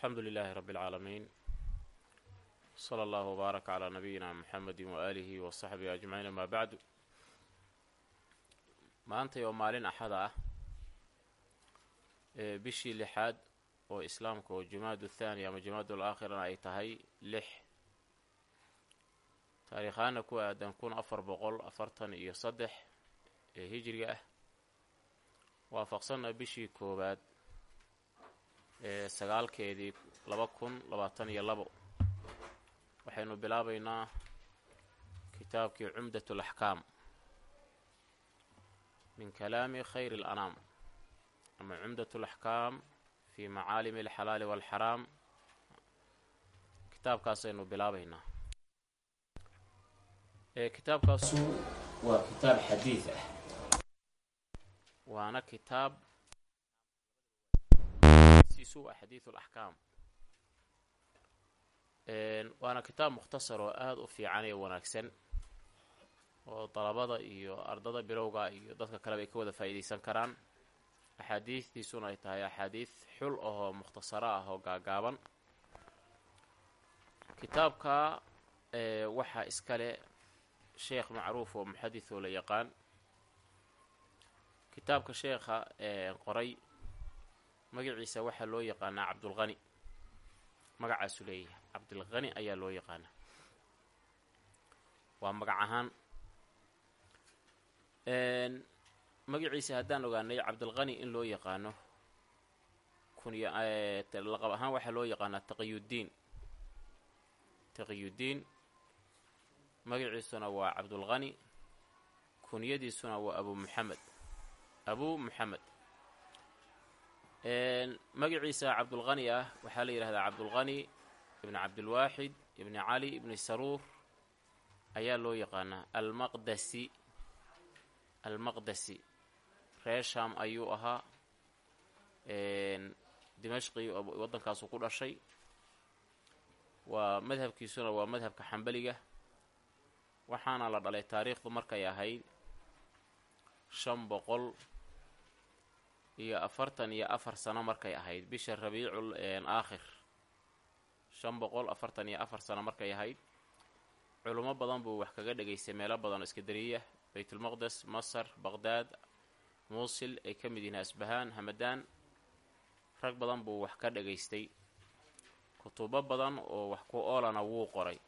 alxamdu lilaahi rabbi اlcaalamiin sala allahu wbaarak calaa nabiyina muxamedi waaalihi wa saxbihi ajmaciin amaa bacdu maantay oo maalin axada ah ee bishii lixaad oo islaamka oo jumaadu thaani ama jumaadu alaakhirana ay tahay lix. Taariikhaana ku aadan kun afar boqol afartan iyo saddex ee hijriga ah. Waafaqsanna bishii koowaad sagaalkeedii laba kun labaatan iyo labo. Waxaynu bilaabaynaa kitaabkii cumdat alaxkaam min kalaami khayr alanaam ama cumdat alaxkaam fi macaalimi alxalaali waalxaraam kitaabkaasaynu bilaabaynaa. Kitaabkaasu waa kitaab xadiid ah. Waana kitaab sisu a xadiidu alaxkaam waana kitaab mukhtasar oo aada u fiican iyo wanaagsan oo dalabada iyo ardada bilowga iyo dadka kaleba ay ka wada faa'iidaysan karaan. Axaadiistiisuna ay tahay axaadiid xul ahoo mukhtasaro ah oo gaagaaban. Kitaabka waxaa iskale sheekh macruuf oo muxadis oo la yaqaan. Kitaabka sheekha qoray magaciisa waxaa loo yaqaanaa cabdulqani magacaasu leeyahay. Cabdulqani ayaa loo yaqaanaa. Waa magac ahaan. Magaciisa haddaan ogaanay cabdulqani in loo yaqaano kuny laqab ahaan waxaa loo yaqaanaa taqiyuddiin taqiyuddiin magaciisuna waa cabdulqani kunyadiisuna waa abu muxamed abu muxamed magaciisa cabdulqani ah waxaa la yidhahdaa cabdulqani ibni cabdilwaaxid ibni cali ibni saruur ayaa loo yaqaanaa almaqdasi almaqdasi reer sham ayuu ahaa. Dimashqi waddankaasu ku dhashay. Waa madhabkiisuna waa madhabka xambaliga. Waxaana la dhalay taariikhdu markay ahayd shan boqol iyo afartan iyo afar sano markay ahayd. Bisha rabiicul aakhir. Shan boqol afartan iyo afar sano markay ahayd. Culummo badan buu wax kaga dhegaystay. Meelo badan oo iskadariya baytulmaqdes masar baqdaad muusil ay ka mid yihiin asbahaan hamadaan. Rag badan buu wax ka dhegaystay. Kutubo badan oo wax ku oolana wuu qoray.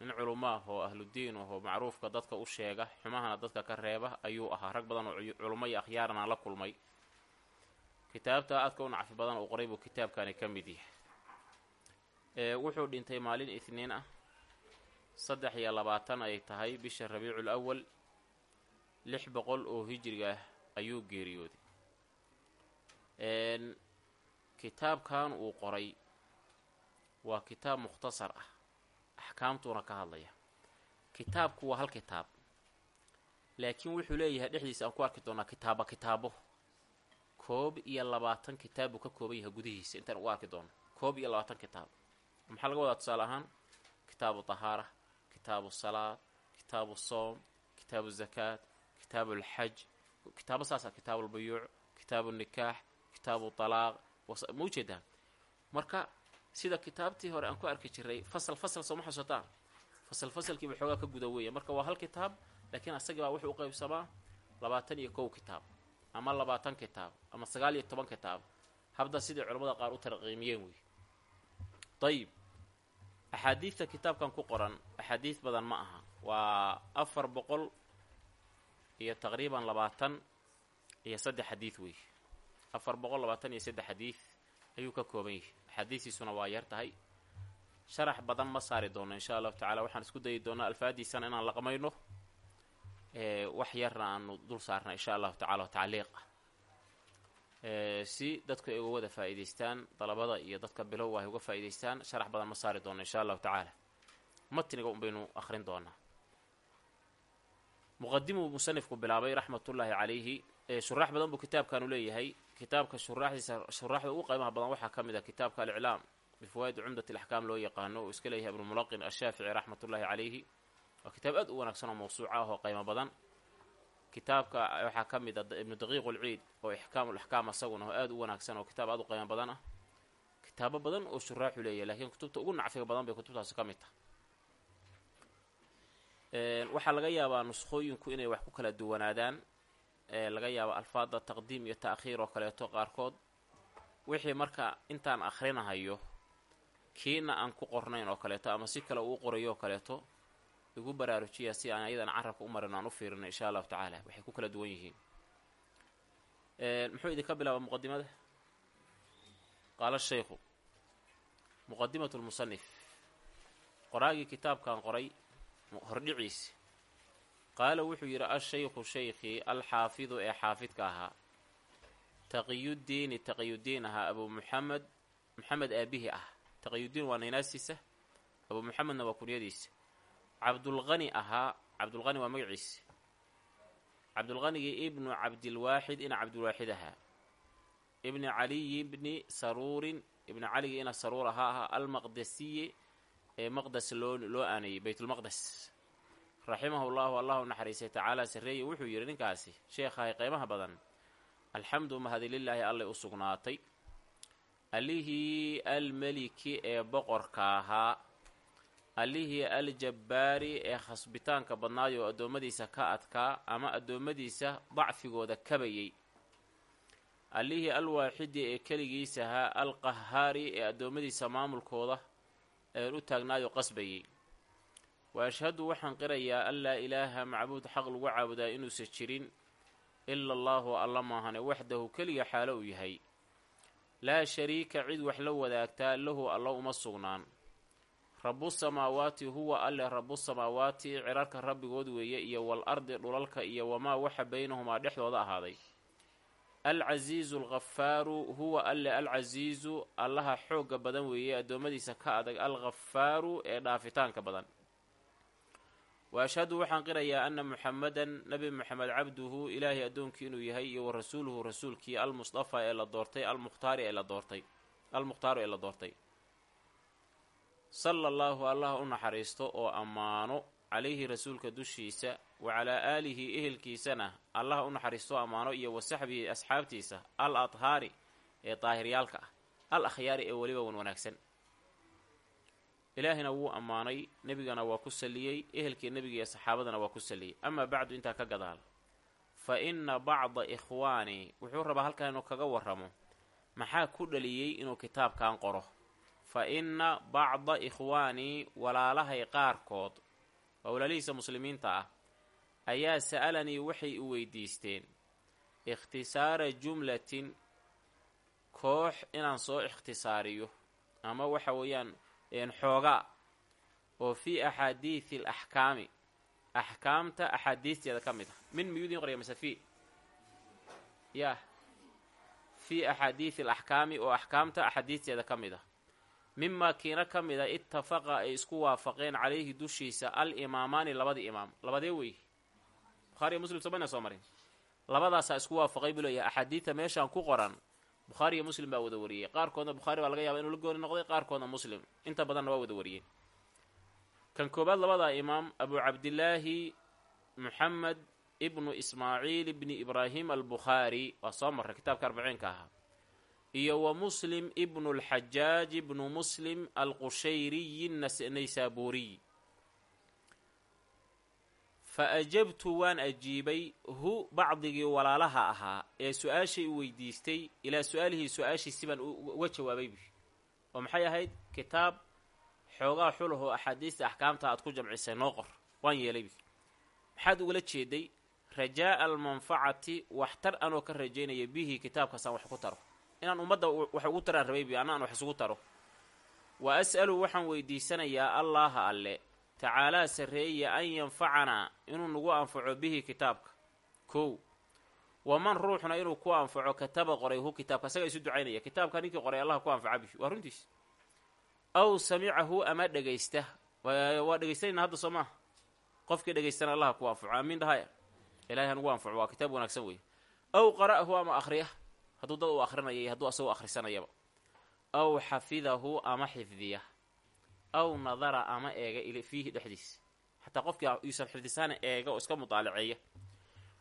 Nin culummo ah oo ahludiin ahoo macruufka dadka u sheega xumahana dadka ka reeba ayuu ahaa. Rag badan oo culummo iyo akhyaarana la kulmay kitaabta aadka u nacfi badan uu qoray buu kitaabkani ka mid yahay. Wuxuu dhintay maalin itniin ah. Saddex iyo labaatan ay tahay bisha rabiicul awal lix boqol oo hijriga ah ayuu geeriyooday. Kitaabkan uu qoray waa kitaab mukhtasar ah. Axkaamtuuna ka hadlaya. Kitaabku waa hal kitaab. Laakiin wuxuu leeyahay dhexdiisa aan ku arki doonaa kitaaba kitaabo koob iyo labaatan kitaab buu ka kooban yahay gudihiisa. Intaan ugu arki doono. Koob iyo labaatan kitaab. Maxaa laga wadaa tusaale ahaan? Kitaabu tahaara kitaabu salaad kitaabu soom kitaabu zakaat kitaabu alxaj. Kitaabo saasa kitaabu lbayuuc kitaabu nikaax kitaabu talaaq. Ma u jeedaa marka sida kitaabtii hore aan ku arki jiray fasal fasal sooma xusataan fasal fasalkiiba xoogaa ka guda weeya marka waa hal kitaab laakiin asagii baa wuxuu u qaybsamaa labaatan iyo kow kitaab ama labaatan kitaab ama sagaal iyo toban kitaab habda sidai culamada qaar u tarqiimiyeen wey dayib axaadiidta kitaabkan ku qoran axaadiid badan ma aha. Waa afar boqol iyo taqriiban labaatan iyo saddex xadiid wey afar boqol labaatan iyo saddex xadiid ayuu ka kooban yahay. Axaadiistiisuna waa yar tahay. Sharax badan ma saari doono insha allahu tacala waxaan isku dayi doonaa alfaadiisana inaan laqmayno wax yarna aanu dul saarna insha allahu tacala oo tacliiq. Ah si dadku ay uga wada faa'iidaystaan dalabada iyo dadka bilow ay uga faa'idaystaan sharax badan ma saari doono insha allahu tacaala. Matniga un baynu akhrin doonaa. Muqadimuu musanifku bilaabay raxmatullaahi calayhi shuraax badan buu kitaabkanu leeyahay. Kitaabka shuraaxdiisa shuraaxda ugu qaymaha badan waxaa ka mid ah kitaabka aliclaam bifawaa'idi cumdat alaxkaam loo yaqaano uu iska leeyahay ibnumulaqin ashaafici raxmatullaahi calayhi waa kitaab aad u wanaagsan oo mawsuuca ah oo qaymo badan. Kitaabka waxaa ka mid a ibnu daqiiq ulciid oo ixkaam ulaxkaam asaguna oo aada u wanaagsan oo kitaab aad u qiimo badan ah. Kitaabo badan oo shuraaxu leeyahy lakiin kutubta ugu nacfiga badan bay kutubtaasi ka mid tahay. Waxaa laga yaabaa nuskhooyinku inay wax ku kala duwanaadaan. Laga yaabo alfaada taqdiim iyo ta'khiir oo kaleeto qaarkood. Wixii marka intaan akhrinahayo kiina aan ku qornayn oo kaleeto ama si kale uu qorayo oo kaleeto igu baraarujiya si aan ayadan carabka u marin aan u fiirino insha allahu tacaala. Waxay ku kala duwan yihiin. Muxuu idinka bilaaba muqadimada qaala shaykhu muqadimatu lmusanif qoraagii kitaabkan qoray hordhiciisi qaala wuxuu yidhi ashaykhu shaykhii alxaafidu ee xaafidka ahaa taqiyuddiini taqiyuddiin ahaa abuu muxamed muxamed aabihi ah taqiyuddiin waa naynaastiisa abuu muxamedna waa kunyadiisa cabdulqani ahaa cabdulqani waa magaciisa cabdulqanigii ibnu cabdilwaaxid ina cabdilwaaxid ahaa. Ibni caliyi bni saruurin ibni caligii ina saruur ahaa ahaa almaqdasiyi ee maqdes loo loo aanayey baytulmaqdes raximahu llahu allah u naxariistay tacaala sarreeye wuxuu yidhi ninkaasi sheekhahay qeymaha badan. Alxamdu mahadi lilaahi allay u sugnaatay. Allihii almeliki ee boqorka ahaa allihii aljabbaari ee khasbitaanka badnaay oo addoommadiisa ka adkaa ama addoommadiisa dacfigooda kabayey allihii alwaaxidi ee keligiisahaa alqahaari ee addoommadiisa maamulkooda een u taagnaayoo qasbayey wa ashhadu waxaan qirayaa an laa ilaaha macbuud xaq lagu caabudaa inuusan jirin ila allaahu alla maahane waxdahu keliga xaalo uu yahay. Laa shariika cid wax la wadaagtaa lahu alla uma sugnaan rabu samaawaati huwa alle rabu samaawaati cirarka rabbigood weeye iyo wal ardi dhulalka iyo wamaa waxa baynahumaa dhexdooda ahaaday. Alcasiizu alghafaaru huwa alle alcasiizu allaha xoogga badan weeye addoommadiisa ka adag alghafaaru ee dhaafitaanka badan. Wa ashhadu waxaan qirayaa anna muxamedan nebi moxamed cabduhu ilaahay addoonkii inuu yahay iyo wa rasuuluhu rasuulkii almusdafaa ee la doortay almukhtaari ee la doortay almukhtaaru ee la doortay sala allaahu allah u naxariisto oo ammaano calayhi rasuulka dushiisa wa calaa aalihi ehelkiisana allah u naxariisto ammaano iyo wa saxbihi asxaabtiisa al adhaari ee daahiryaalka ah al akhyaari ee weliba wan wanaagsan. Ilaahina wuu ammaanay nebigana waa ku saliyey ehelkii nebiga iyo saxaabadana waa ku saliyey amaa bacdu intaa ka gadaal. Fa inna bacda ikhwaanii wuxuu rabaa halkan inuu kaga warramo maxaa ku dhaliyey inuu kitaabkan qoro fa inna bacda ikhwaanii walaalahay qaarkood waa walaalihiisa muslimiinta ah ayaa sa'alanii waxay u weydiisteen ikhtisaara jumlatin koox inaan soo ikhtisaariyo ama waxa weeyaan xoogaa oo fii axaadiidi alaxkaami axkaamta axaadiisteeda ka mid ah. Min miyuu idin qorya mase fii yah fii axaadiidi alaxkaami oo axkaamta axaadiisteeda ka mid ah mimaa kiina ka mid a ittafaqa ay isku waafaqeen calayhi dushiisa al imaamaani imaam. Labadee wey? Bukhaariyo muslim somayna soo marin. Labadaasaa isku waafaqay buu leeyahay. Axaadiidta meeshaan ku qoran bukhaari iyo muslim baa wada wariyey qaarkoodna bukhaari baa laga yaaba inuu la gooni noqday qaarkoodna muslim. Inta badanna waa wada wariyeen. Kan koobaad labadaa imaam abu cabdillaahi muxamed ibnu ismaaciil ibni ibraahim albukhaari waa soo marray kitaabka arbaciinka ahaa iyo wa muslim ibnu lxajaaj ibnu muslim alqushayriyi naysaabuuriy fa ajabtu waan ajiibay hu bacdigii walaalaha ahaa ee su'aashay weydiistay ilaa su'aalihii su'aashiisi baan uga jawaabay bu oo maxay ahayd? Kitaab xoogaa xulah oo axaadiista axkaamta aad ku jamcisay noo qor. Waan yeelay bu maxaad ugala jeeday rajaa'a almanfacati waxtar anoo ka rajaynaya bihi kitaabkaasaan wax ku taro inaan ummadda wax ugu taraan rabay bi anna aan wax isugu taro. Wa as'alu waxaan weydiisanayaa allaaha alle. Tacaalaa sarreeya an yanfacanaa inuu nagu anfaco bihi kitaabka. Kow. Waman ruuxna inuu ku anfaco kataba qoray hu kitaabka asagaa isu ducaynaya kitaabka ninkii qoray allah ku anfaca bihi. Waa runtiis. Aw samicahu ama dhegaysta waa dhegaysanayna hadda soo maaha? Qofkii dhegaystana allaha ku anfaco aamiin dhahaya ilahay hanugu anfaco waa kitaab wanaagsan weeye. Aw qara'ahu ama akhriya hadduu dad uu akhrinayay hadduu asagoo akhrisanayaba. Aw xafidahu ama xifdiya. Aw nadara ama eega fiihi dhexdiis. Xataa qofkii yuusan xifdisaana eega oo iska mudaalaceeya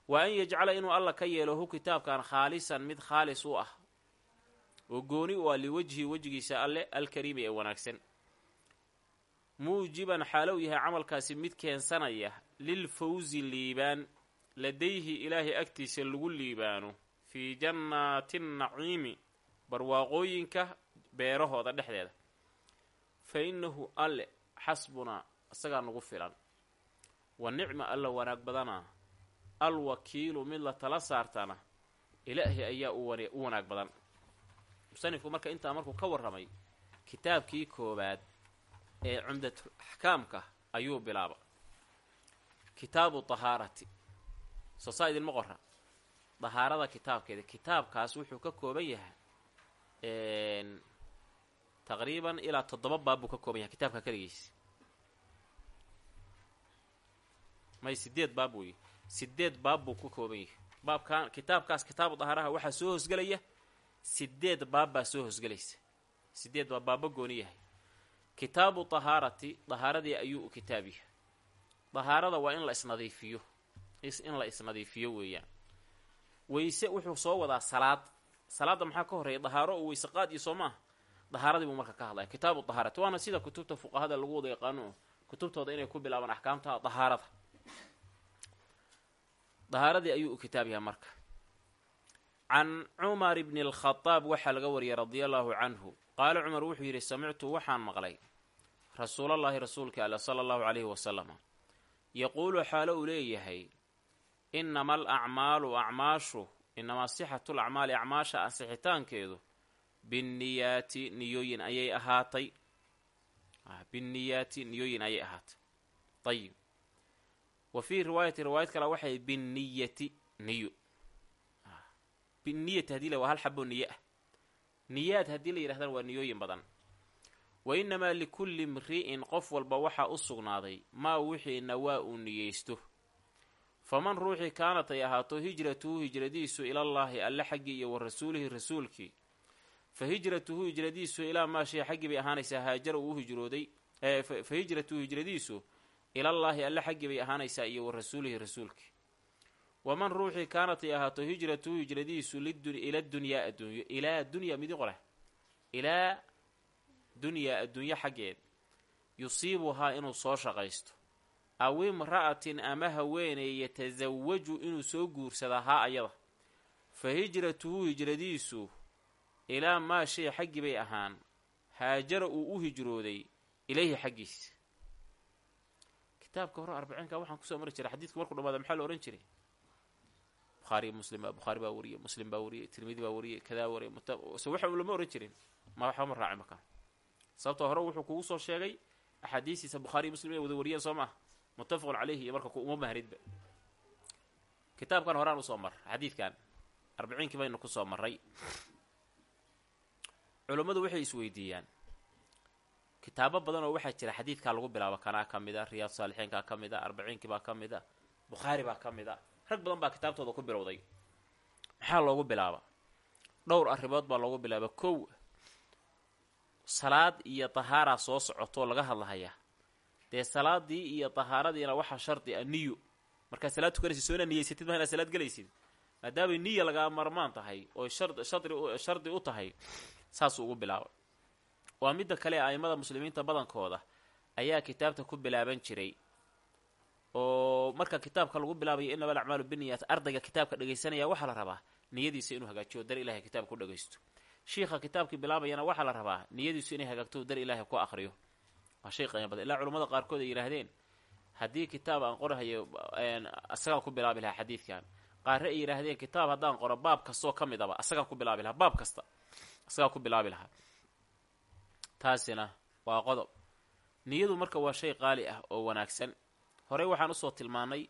wa an yajcala inuu alla ka yeelo hu kitaabkan khaalisan mid khaalis u ah. Oo gooni u ah liwajhi wejigiisa alle alkariimi ee wanaagsan. Muujiban xaalow yahay camalkaasi mid keensanaya lil fawsi liibaan ladayhi ilaahay agtiisa lagu liibaano fii jannaati naciimi barwaaqooyinka beerahooda dhexdeeda. Fa innahu alle xasbunaa isagaa nagu filan. Wa nicma alla wanaag badanaa. Alwakiilu mid la tala saartana ilaahi ayaa u wanaag badan. Musanifku marka intaa markuu ka warramay kitaabkii koowaad ee cumdatul axkaamka ayuu bilaaba kitaabu tahaarati soo saa idinma qora dahaarada kitaabkeeda. Kitaabkaas wuxuu ka kooban yahay taqriiban ilaa toddoba baab buu ka kooban yahay kitaabka keligiisa may sideed baab weeye sideed baab buu ka kooban yahay. Baabkan kitaabkaas kitaabu dahaaraha waxaa soo hosgelaya sideed baab baa soo hosgelaysa. Sideed baa baaba gooni yahay. Kitaabu tahaarati dahaaradii ayuu u kitaab yahay. Dahaarada waa in la isnadiifiyo. In la isnadiifiyo weeyaan weyse wuxuu soo wadaa salaad. Salaadda maxaa ka horreeya dahaaro oo weyse qaad iyo soo maaha dahaaradii buu marka ka hadlaya. Kitaabu dahaarati waana sida kutubta fuqahada lagu wada yaqaano. Kutubtooda inay ku bilaabaan axkaamta dahaarada. Dahaaradii ayuu u kitaab yahay marka. Can cumar bni alkhadaab waxaa laga wariyay radia allaahu canhu. Qaala cumar wuxuu yidhi samictu waxaan maqlay rasuulallaahi rasuulka alla sala allahu calayhi wasalama yaquulu xaalo uu leeyahay inama al acmaalu acmaashu inamaa sixatul acmaali acmaasha ansixitaankeedu binniyaati niyooyin ayay ahaatay. Binniyaati niyooyin ayay ahaatay. Ayib wa fii riwaayati riwaayad kale waxay binniyati niyo binniyati haddii la waa hal xabo niyo ah. Niyaad haddii la yidhahdana waa niyooyin badan. Wa innamaa likulli mri'in qof walba waxaa u sugnaaday maa wixii nawaa uu niyeysto faman ruuxii kaanat ay ahaato hijratuhu hijradiisu ilallaahi alle xaggii iyo wa rasuulihi rasuulkii. Fa hijratuhu hijradiisu ilaa maa shay xaggii bay ahaanaysaa haajara uu hijrooday fa hijratuhu hijradiisu ilallaahi alle xaggii bay ahaanaysaa iyo wa rasuulihi rasuulkii. Waman ruuxii kaanat ay ahaato hijratuhu hijradiisu ila dunyaa ilaa dunya midi qoleh ilaa dunyaa adduunyo xaggeed. Yusiibuhaa inuu soo shaqaysto aw imra'atin ama haweeney yatasawaju inuu soo guursada haa ayada. Fa hijratuhu hijradiisu ilaa maa shay xaggii bay ahaan. Haajara uu u hijrooday ilayhi xaggiisa kitaabka hore arbaciinka waxaan ku soo mari jiray xadiidku markuu dhamaada maxaa la ohan jiray? Buhaari muslim bukhaari baa wariyey muslim baa wariyey tirmidi baa wariyey kadaa wariyey se waxa lama ohan jirin. Ma waxba ma raaci markaa sababtoo hore wuxuu kugu soo sheegay axaadiistiisa bukhaariy muslim inay wada wariyeen soo maaha muttafaqun caleyhi iyo marka uma mahridba kitaabkan horaan u soo mar xadiidkan arbiciinkii baynu ku soo maray culummadu waxay isweydiiyaan kitaabo badan oo waxaa jira xadiidkaa lagu bilaabo kanaa ka mid a riyaad saalixiinkaa ka mid a arbiciinkii baa ka mid a bukhaari baa ka mid a rag badan baa kitaabtooda ku bilowday maxaa loogu bilaaba dhowr arrimood baa loogu bilaaba kow salaad iyo tahaaraa soo socotoo laga hadlahayaa dee salaadii iyo tahaaradiina waxaa shardi a niyo markaad salaad tukanaysid soo inaad niyeysatid ma inaad salaad gelaysid. Maadaamay niya lagaa marmaan tahay oo shardi u tahay saasuu ugu bilaabay. Waa midda kale a'immada muslimiinta badankooda ayaa kitaabta ku bilaaban jiray. Oo marka kitaabka lagu bilaabayo inama alacmaalu biniyaat ardayga kitaabka dhegaysanaya waxaa la rabaa niyadiisa inuu hagaajiyo dar ilahay kitaabka ku dhagaysto. Shiikha kitaabkii bilaabayana waxaa la rabaa niyadiisu inay hagaagto dar ilaahay ku aqriyo waa shay qiimo badan ilaa culamada qaarkood ay yidhaahdeen haddii kitaab aan qorahayo asagaan ku bilaabi lahaa xadiidkan. Qaare ay yidhaahdeen kitaab haddaan qoro baab kastoo ka mid aba asagaan ku bilaabi lahaa baab kasta asagaan ku bilaabi lahaa. Taasina waa qodob. Niyadu marka waa shay qaali ah oo wanaagsan. Horey waxaan u soo tilmaanay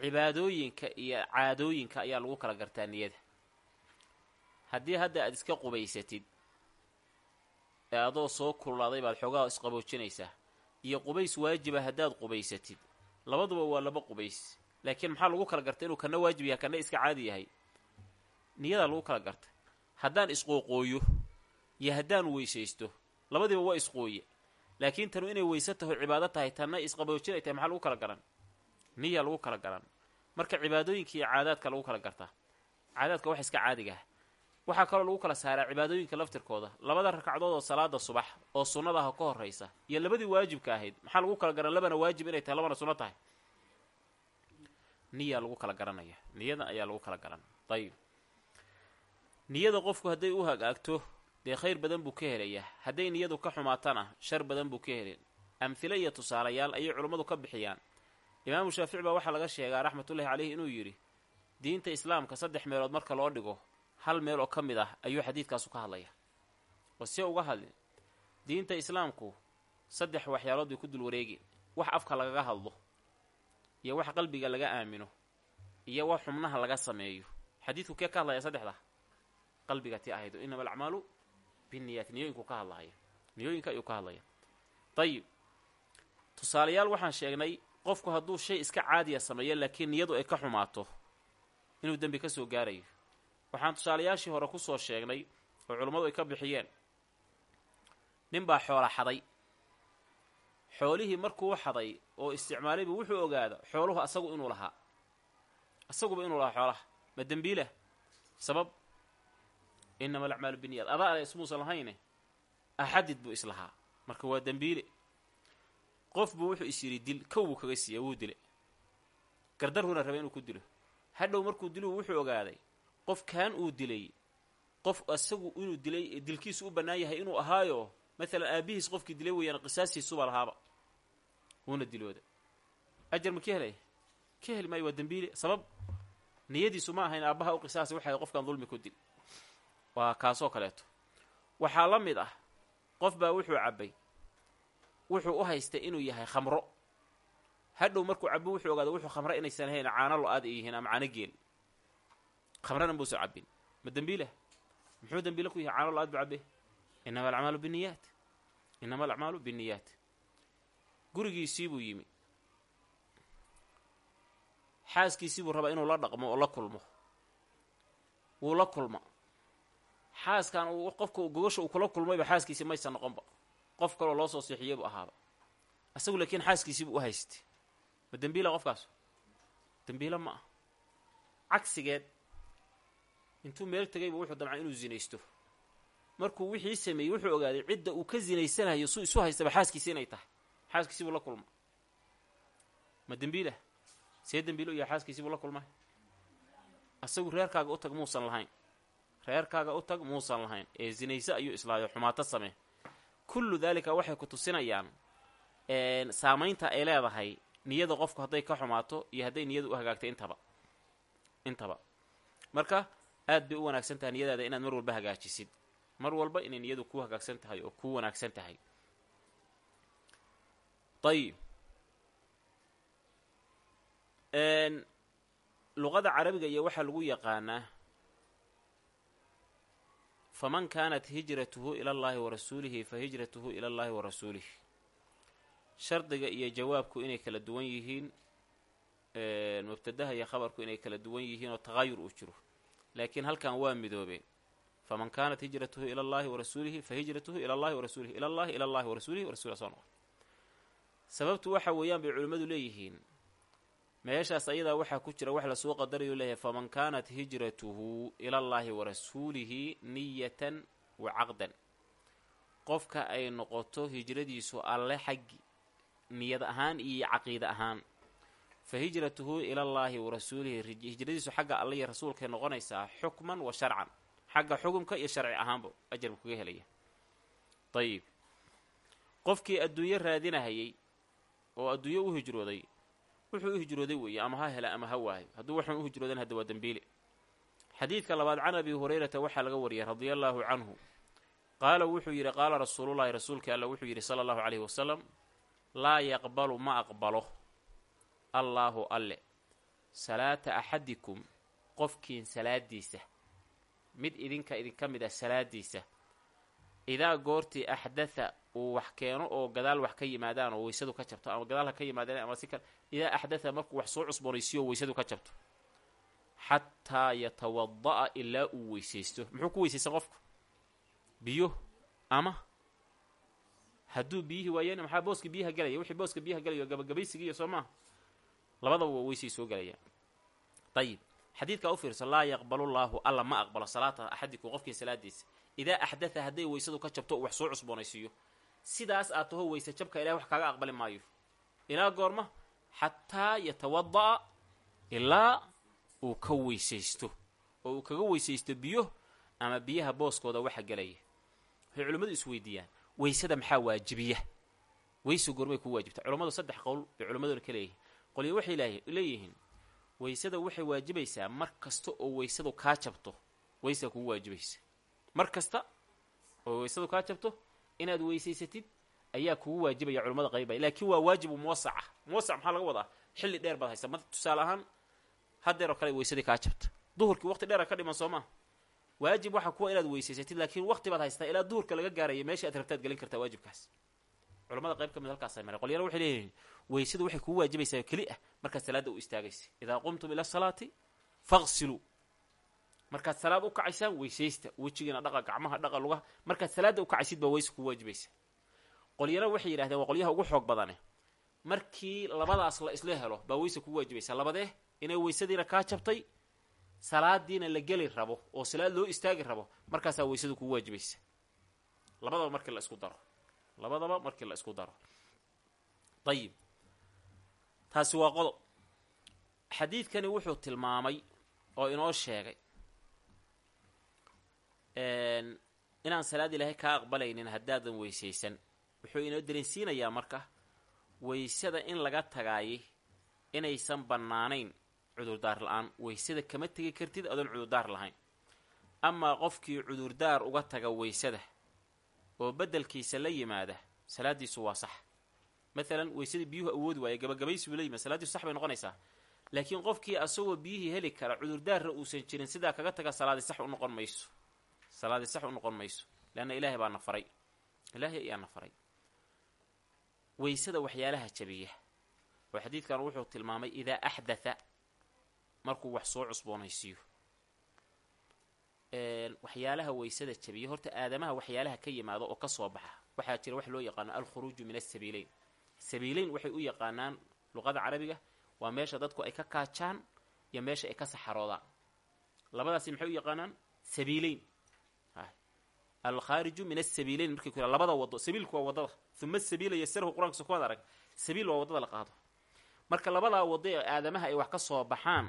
cibaadooyinka iyo caadooyinka ayaa lagu kala gartaa niyada. Haddii hadda aad iska qubaysatid ee adoo soo kululaaday baad xoogaa isqaboojinaysaa. Iyo qubays waajiba haddaad qubaysatid. Labaduba waa laba qubays. Laakiin maxaa lagu kala garta inuu kana waajib yahay kana iska caadi yahay? Niyadaa lagu kala garta haddaan isqooqooyo iyo haddaan weysaysto labadiiba waa isqooye laakiin tanu inay weyse taho cibaado tahay tanna isqaboojin ay tahay maxaa lagu kala garan? Niya lagu kala garan. Marka cibaadooyinka iyo caadaadka lagu kala gartaa. Caadaadka wax iska caadigaah waxaa kaloo lagu kala saaraa cibaadooyinka laftirkooda labada ragcadood oo salaada subax oo sunnadaha ka horraysa iyo labadii waajibka ahayd. Maxaa lagu kala garan? Labana waajib inay tahay labana sunno tahay. Niyaa lagu kala garanaya. Niyada ayaa lagu kala garan. Dayib niyada qofku hadday u hagaagto dee khayr badan buu ka helayaa. Hadday niyadu ka xumaatana shar badan buu ka helin. Amhile iyo tusaalayaal ayay culummadu ka bixiyaan. Imaamu shaafici baa waxaa laga sheegaa raxmatullaahi caleyhi inuu yidhi diinta islaamka saddex meelood marka loo dhigo hal meel oo ka mid ah ayuu xadiidkaasu ka hadlaya. Oo see uga hadlin diinta islaamku saddex waxyaalood bay ku dul wareegeen wax afka lagaga hadlo iyo wax qalbiga laga aamino iyo wax xubnaha laga sameeyo. Xadiidku kee ka hadlaya saddexda? Qalbiga ti ahayd inama alacmaalu binniyaat niyooyinku ka hadlahaya niyooyinka ayuu ka hadlaya. Dayib tusaalayaal waxaan sheegnay qofku hadduu shay iska caadiya sameeyo laakiin niyadu ay ka xumaato inuu dembi ka soo gaarayo waxaan tusaalayaashii hore ku soo sheegnay oo culummadu ay ka bixiyeen. Nin baa xoola xaday. Xoolihii markuu xaday oo isticmaalayba wuxuu ogaada xooluhu asagu inuu lahaa. Asaguba inuu lahaa xoolaha. Ma dembiilah sabab? Inama alacmaalu biniyad adaa ale ismuusan lahayne axadid buu islahaa. Marka waa dembiile qof buu wuxuu is yidhi dil kow buu kaga siiya wuu dile gardarhuna raba inuu ku dilo. Hadhow markuu dilu wuxuu ogaaday qofkan uu dilay qof asagu inuu dilay dilkiisu u bannaan yahay inuu ahaayo maalan aabihiis qofkii dilay weeyaan qisaastiisuba lahaaba wuuna dilooda ajar ma ka helaya ka heli maayo waa dembiile sabab niyadiisu ma ahayn aabbaha u qisaasa waxay qofkan dulmi ku dil. Waa kaasoo kaleeto. Waxaa la mid ah qof baa wuxuu cabbay wuxuu u haystay inuu yahay khamro. Hadhow markuu cabbo wuxuu ogaada wuxuu khamro inaysan ahayn caano lo'aad ay yihiin ama caano geel khamrana buusan cabbin. Ma dembiilah muxuu dembiile ku yahay? Caano lo'aad buu cabbe inama alacmaalu binniyaat. Inama alacmaalu binniyaat. Gurigiisii buu yimi. Xaaskiisii buu rabaa inuu la dhaqmo oo la kulmo. Wuu la kulma. Xaaskan uu qofka gogasha uu kula kulmayba xaaskiisii maysan noqonba. Qof kaloo loo soo seexiyey buu ahaaba. Asagu laakiin xaaskiisii buu u haystay. Ma dembiila qofkaas dembiila ma ah cagsigeed intuu meel tegayba wuxuu damcay inuu zinaysto. Markuu wixii sameeyey wuxuu ogaaday cidda uu ka zinaysanayo su isu haystaba xaaskiisi inay tahay. Xaaskiisii buu la kulma ma dembiilah see dembiilo iyo xaaskiisii buu la kulmay? Asagu reerkaaga u tag muusan lahayn. Reerkaaga u tag muusan lahayn. Ee zinayse ayuu islaayo xumaato samee. Kullu daalika waxay ku tusinayaan saamaynta ay leedahay niyada qofku hadday ka xumaato iyo hadday niyadu u hagaagtay intaba. Intaba. Marka aad bay u wanaagsan tahay niyadaada inaad mar walba hagaajisid. Mar walba inay niyadu kuu hagaagsan tahay oo kuu wanaagsan tahay. Ayib luqada carabiga iyo waxaa lagu yaqaanaa faman kaanat hijratuhu ila allahi wa rasuulihi fa hijratuhu ila allahi wa rasuulih shardiga iyo jawaabku inay kala duwan yihiin mubtadaha iyo khabarku inay kala duwan yihiin oo taqaayur uu jiro laakiin halkan waa midoobeen faman kaanat hijratuhu ila allahi wa rasuulihi fa hijratuhu ila allahi wa ila allahi ila allahi wa rasuulihi wa rasul soo noqon sababtu waxa weeyaan bay culimmadu leeyihiin meeshaas ayadaa waxaa ku jira wax la soo qadarayu leeyahay faman kaanat hijratuhu ila allahi wa rasuulihi niyatan wa caqdan qofka ay noqoto hijradiisu alle xaggi niyad ahaan iyo caqiide ahaan fa hijratuhu ilallaahi wa rasuulihi. Hijradiisu xagga alle iyo rasuulkay noqonaysaa xukman wa sharcan. Xagga xukumka iyo sharci ahaanba ajarbu kaga helaya. Dayib qofkii adduunyo raadinahayay oo adduunyo u hijrooday wuxuu u hijrooday weeye ama ha hela ama ha waayo. Hadduu waxaan u hijroodan hadda waa dembiile xadiidka labaad can abi hurayrata waxaa laga wariyay radia allaahu canhu. Qaala wuxuu yidhi qaala rasuulullaahi rasuulkii alla wuxuu yidhi sala allahu caleyhi wasalam laa yaqbalu ma aqbalo allaahu alle. Salaata axadikum qofkiin salaadiisa. Mid idinka idinka mid ah salaadiisa. Idaa goortii axdatha uu wax keeno oo gadaal wax ka yimaadaan oo weysadu ka jabto ama gadaal ha ka yimaadaan ama si kale idaa axdatha markuu wax soo cusboonaysiyo oo weysadu ka jabto xataa yatawada'a ilaa uu weysaysto. Muxuu ku weysaysta qofku? Biyo ama? Hadduu biyihii waayeen maxaa booska biyaha gelaya wixii booska biyaha gelayo gabagabaysigiiyo soo maaha labadaba waa weysay soo gelayaan dayib xadiidkaa u fiirso laa yaqbalu llaahu alla ma aqbalo salaata axadikum qofkii salaadiisa. Idaa axdatha hadday weysadu ka jabto wax soo cusboonaysiiyo. Sidaas aad taho weyse jabka ilahay wax kaaga aqbali maayo. Ilaa goorma xataa yatawada'a ilaa uu ka weysaysto. Oo uu kaga weysaysto biyo ama biyaha booskooda waxa gelaya waxay culimmadu isweydiiyaan weysada maxaa waajibiya weyse goormay ku waajibta culammadu saddex qowl bay culammaduna ka leeyihiin qolyo waxay leeyihiin weysada waxay waajibaysaa mar kasta oo weysadu kaa jabto weysaa kugu waajibaysa. Mar kasta oo weysadu kaa jabto inaad weysaysatid ayaa kugu waajibaya culamada qaybay laakiin waa waajibu muwasaca muwasac maxaa laga wadaa? Xilli dheer baad haysa ma tusaale ahaan haddeeroo kale weysadii kaa jabta. Duhurkii waqti dheera ka dhiman soo maa waajib waxaa kuwa inaad weysaysatid laakiin waqti baad haystaa ilaa duhurka laga gaaraya meesha aad rabtaad gelin kartaa waajibkaas culamada qayb ka mid halkaasay mareen qolyana waxay leeyihiin weysadu waxay kugu waajibaysaa keli ah markaad salaadda u istaagaysa idaa qumtum ila salaati faqsiluu. Markaad salaad u kacaysaan weysaysta wejigiina dhaqa gacmaha dhaqa lugaha. Markaad salaadda u kacaysid baa weyse kugu waajibaysa qolyana waxay yidhahdeen waa qolyaha ugu xoog badane. Markii labadaas la isla helo baa weyse kugu waajibaysa labadee inay weysadiina kaa jabtay salaadiina la geli rabo oo salaad loo istaagi rabo markaasaa weysadu kugu waajibaysa labadaba markii la isku daro labadaba markii la isku daro. Dayib taasi waa qodob. Xadiidkani wuxuu tilmaamay oo inoo sheegay inaan salaad ilaahay kaa aqbalaynin haddaadan weysaysan. Wuxuu inoo dareensiinayaa marka weysada in laga tagaayay inaysan bannaanayn cudurdaar la'aan. Weysada kama tegi kartid adoon cudurdaar lahayn. Amaa qofkii cudurdaar uga taga weysada oo beddelkiisa la yimaada salaadiisu waa sax. Maalan weysadii biyuhu awoodi waaya gabagabaysibu la yimaada salaadiisu sax bay noqonaysaa. Laakiin qofkii asagoo biyihii heli kara cudurdaarra uusan jirin sidaa kaga taga salaadi sax u noqon mayso. Salaadi sax u noqon mayso. Leanna ilaahay baa na faray ilaahay ayaa na faray weysada waxyaalaha jabiya. Oo xadiidkan wuxuu tilmaamay idaa axdatha markuu wax soo cusboonaysiiyo waxyaalaha weysada jabiya horta aadamaha waxyaalaha ka yimaado oo ka soo baxa waxaa jira wax loo yaqaano alkhuruuju min asabiileyn sabiileyn waxay u yaqaanaan luqada carabiga waa meesha dadku ay ka kaajaan iyo meesha ay ka saxaroodaan. Labadaasi maxay u yaqaanaan? Sabiileyn alkhaariju min asabiileyn markay ku labada wado sabiilku waa waddada uma sabiila yasarahu qur'aanka so kuwaad arag sabiil waa waddada la qaado marka labadaa wado ee aadamaha ay wax ka soo baxaan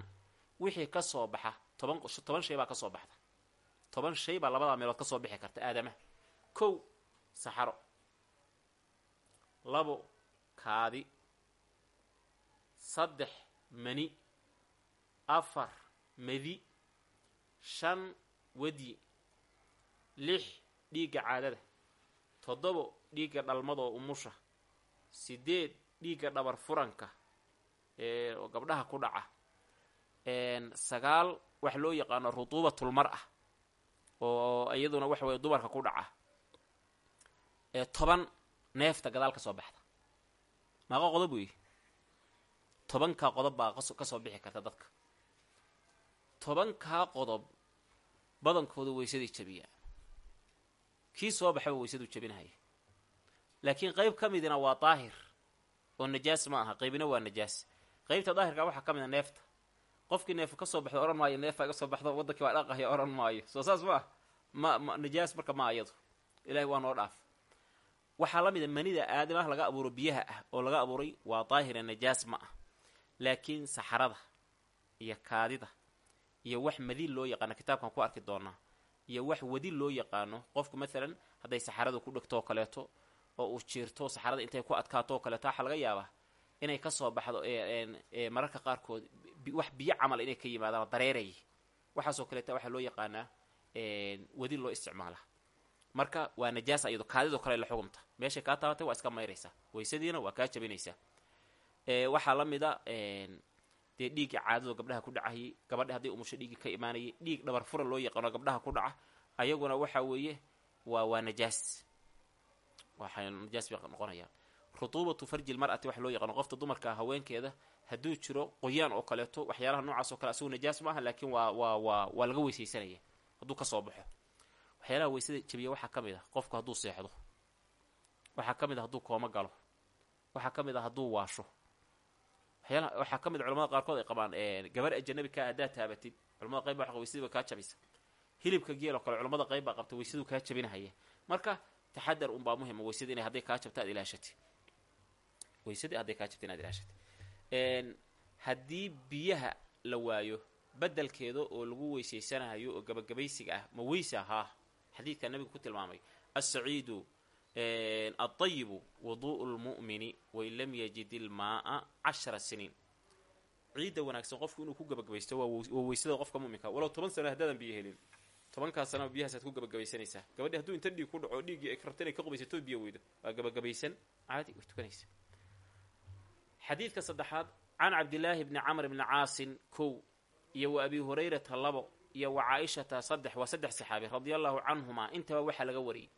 wixii ka soo baxa toban toban shay baa ka soo baxda toban shay baa labadaa meelood ka soo bixi karta aadamaha kow saxaro. Labo kaadi. Saddex mani. Afar madi. Shan wadi lix dhiigga caadada. Toddobo dhiigga dhalmadoo umusha. Sideed dhiigga dhabar furanka oo gabdhaha ku dhaca. Sagaal wax loo yaqaano rutuubatulmar ah oo iyaduna waxa weye dumarka ku dhaca. Toban neefta gadaal ka soo baxda. Maaqa qodob wey tobankaa qodob baa ka soo bixi karta dadka. Tobankaa qodob badankooda weysadii jabiyaa kii soo baxaba weysaduu jabinahaya laakiin qeyb ka midina waa daahir. Oo najaas ma aha qeybina waa najaas. Qeybta daahirka waxaa ka mid a neefta qofkii neefa ka soo baxda odhan maayo neefa iga soo baxdo waddankii waa dhaqahaya odhan maayo. Soo saas ma ah ma najaas marka ma ayadu ilahay waa noo dhaaf. Waxaa la mida manida aadamaha laga abuuro biyaha ah oo laga abuuray waa daahira najaas ma ah. Laakiin saxarada iyo kaadida iyo wax madiil loo yaqaano kitaabkan ku arki doonaa iyo wax wadi loo yaqaano qofku maalan hadday saxaradu ku dhegto oo kaleeto oo uu jiirto saxarada intay ku adkaato oo kaleeto waxaa laga yaabaa inay ka soo baxdo mararka qaarkood wax biyo camal inay ka yimaadaan dareeray. Waxaasoo kaleeta waxaa loo yaqaanaa wadi loo isticmaala. Marka waa najaas ayado kaadidoo kale la xugumta meeshay kaa taabatay waa iska mayraysaa weysadiina waa kaa jabinaysaa waxaa la mida dee dhiigga caadado gabdhaha ku dhacayay gabadha hadday umusho dhiiggi ka imaanayay dhiig dhabar fura loo yaqaano gabdhaha ku dhaca ayaguna waxa weeye waa waa najaas. Waxay najaas bay noqonayaan rutuubatu farji lmar'ati waxa loo yaqaano qofta dumarka haweenkeeda hadduu jiro qoyaan oo kaleeto waxyaalaha noocaas oo kale asagu najaas ma aha laakiin waa waa waa waa laga weysaysanaya hadduu ka soo baxo. Waxyaalaha weysada jabiya waxaa ka mid ah qofku hadduu seexdo waxaa ka mid ah hadduu koomo galo waxaa ka mid ah hadduu waasho. Waxyaala waxaa ka mid culamada qaarkood ay qabaan gabar ajanabi kaa haddaad taabatid culamada qayb baa weysadii kaa jabaysa hilibka geel oo kale culamada qayb baa qabta weysaduu kaa jabinahaya. Marka taxadar unbaa muhima weysada inay hadday kaa jabto aad ilaashatid weysadii hadday kaa jabto inaad ilaashatid haddii biyaha la waayo bedelkeeda oo lagu weysaysanayo oo gabagabaysiga ah ma weysa haa xadiidkaa nabiga ku tilmaamay asaciidu alطayibu wuduءu lmu'mini wain lam yajid ilmaaa cashara siniin. Ciidda wanaagsan qofku inuu ku gabagabaysto waa weysada qofka muminka. Walow toban sano haddaadan biyo helin tobankaas sanaba biyahaasaad ku gabagabaysanaysaa gabadhi hadduu inta dhiig ku dhaco dhiiggii ay rabta inay ka qubaysato biyo weydo. Waa gabagabaysan caadi way tukanaysa xadiidka saddexaad can cabdilaahi bni camr bni caasin kow iyo wa abi hurayrata labo iyo wa caaishata saddex waa saddex saxaabi radia allahu canhumaa intaba waxaa laga wariyey.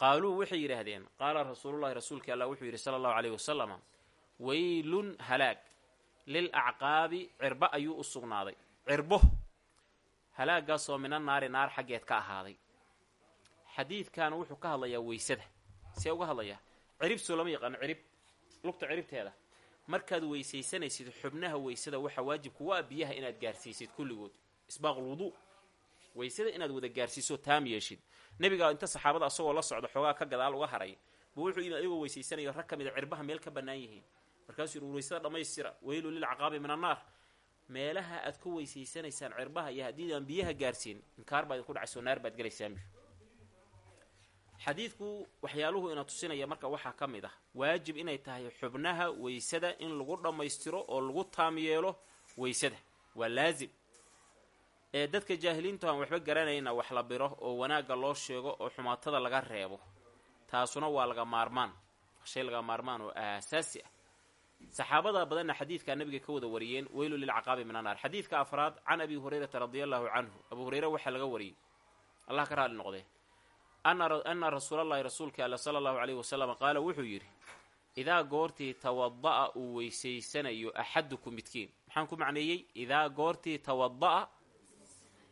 Qaaluu waxay yidhaahdeen qaala rasuulullahi rasuulkii allah wuxuu yidhi sala allahu caleyhi wasalama weylun halaag lil acqaabi cirbo ayuu u sugnaaday. Cirbo halaagaasoo mina naari naar xaggeed ka ahaaday. Xadiidkan wuxuu ka hadlayaa weysada. See uga hadlayaa? Cirib soo lama yaqaano cirib lugta ciribteeda markaad weysaysanaysid xubnaha weysada waxaa waajib kugu ah biyaha inaad gaarsiisid kulligood. Isbaaqulwuduu weysada inaad wada gaarsiiso taam yeeshid. Nebiga inta saxaabada asagoo la socda xoogaa ka gadaal uga haray buu wuxuu yimid ayagoo weysaysanayo rag ka mida cirbaha meel ka bannaan yihiin. Markaasuu yidhi weysada dhammaystira weylu lilcaqaabi min annaar meelaha aad ku weysaysanaysaan cirbaha iyo haddiidaan biyaha gaarsiin inkaar baa idinku dhacayso naar baad gelaysaanbi xadiidku waxyaaluhu ina tusinaya marka waxaa ka mid ah waajib inay tahay xubnaha weysada in lagu dhammaystiro oo lagu taam yeelo weysada waa laazim. Ee dadka jaahiliintu aan waxba garanayna wax la biro oo wanaagga loo sheego oo xumaatada laga reebo taasuna waa laga maarmaan. Shay laga maarmaan oo aasaasi ah. Saxaabada badanna xadiidkaa nabiga ka wada wariyeen weylu lilcaqaabi min annaar xadiidka afraad can abi hurayrata radia allahu canhu. Abu hureyre waxaa laga wariyey. Allah ka raali noqdee ana rasuulallahi rasuulka alla sala allahu caleyhi wasalam qaala wuxuu yidhi idaa goortii tawada'a uu weysaysanayo axaduku midkiin. Maxaan ku macneeyey? Idaa goortii tawada'a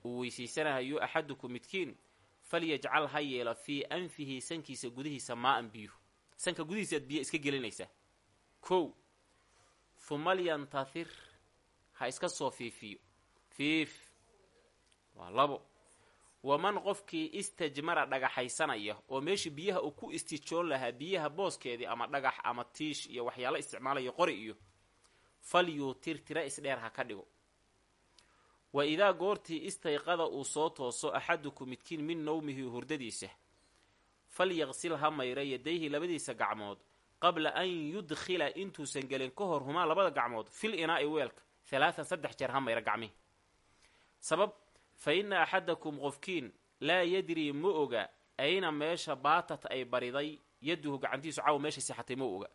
uu weysaysanayo axaduku midkiin falyajcal ha yeelo fii anfihi sankiisa gudihiisa maa-an biyo sanka gudihiisaad biyo iska gelinaysaa. Kow huma lyantahir ha iska soo fiifiyo. Fiif. Waa labo waman qofkii istajmara dhagaxaysanaya oo meeshii biyaha uu ku istijoon lahaa biyaha booskeedii ama dhagax ama tiish iyo waxyaalo isticmaalayo qori iyo falyuutir tira isdheer ha ka dhigo. Wa idaa goortii istayqada uu soo tooso axaduku midkiin min nowmihi hurdadiisa falyaqsil ha mayra yadayhi labadiisa gacmood qabla an yudkhila intuusan gelin ka hor humaa labada gacmood fil inaa'i weelka halaatan saddex jeer ha mayra gacmihi sabab fa inna axadakum qofkiin laa yadrii ma oga ayna meesha baatat ay bariday yaduhu gacantiisu caawa meesha sixatay ma oga.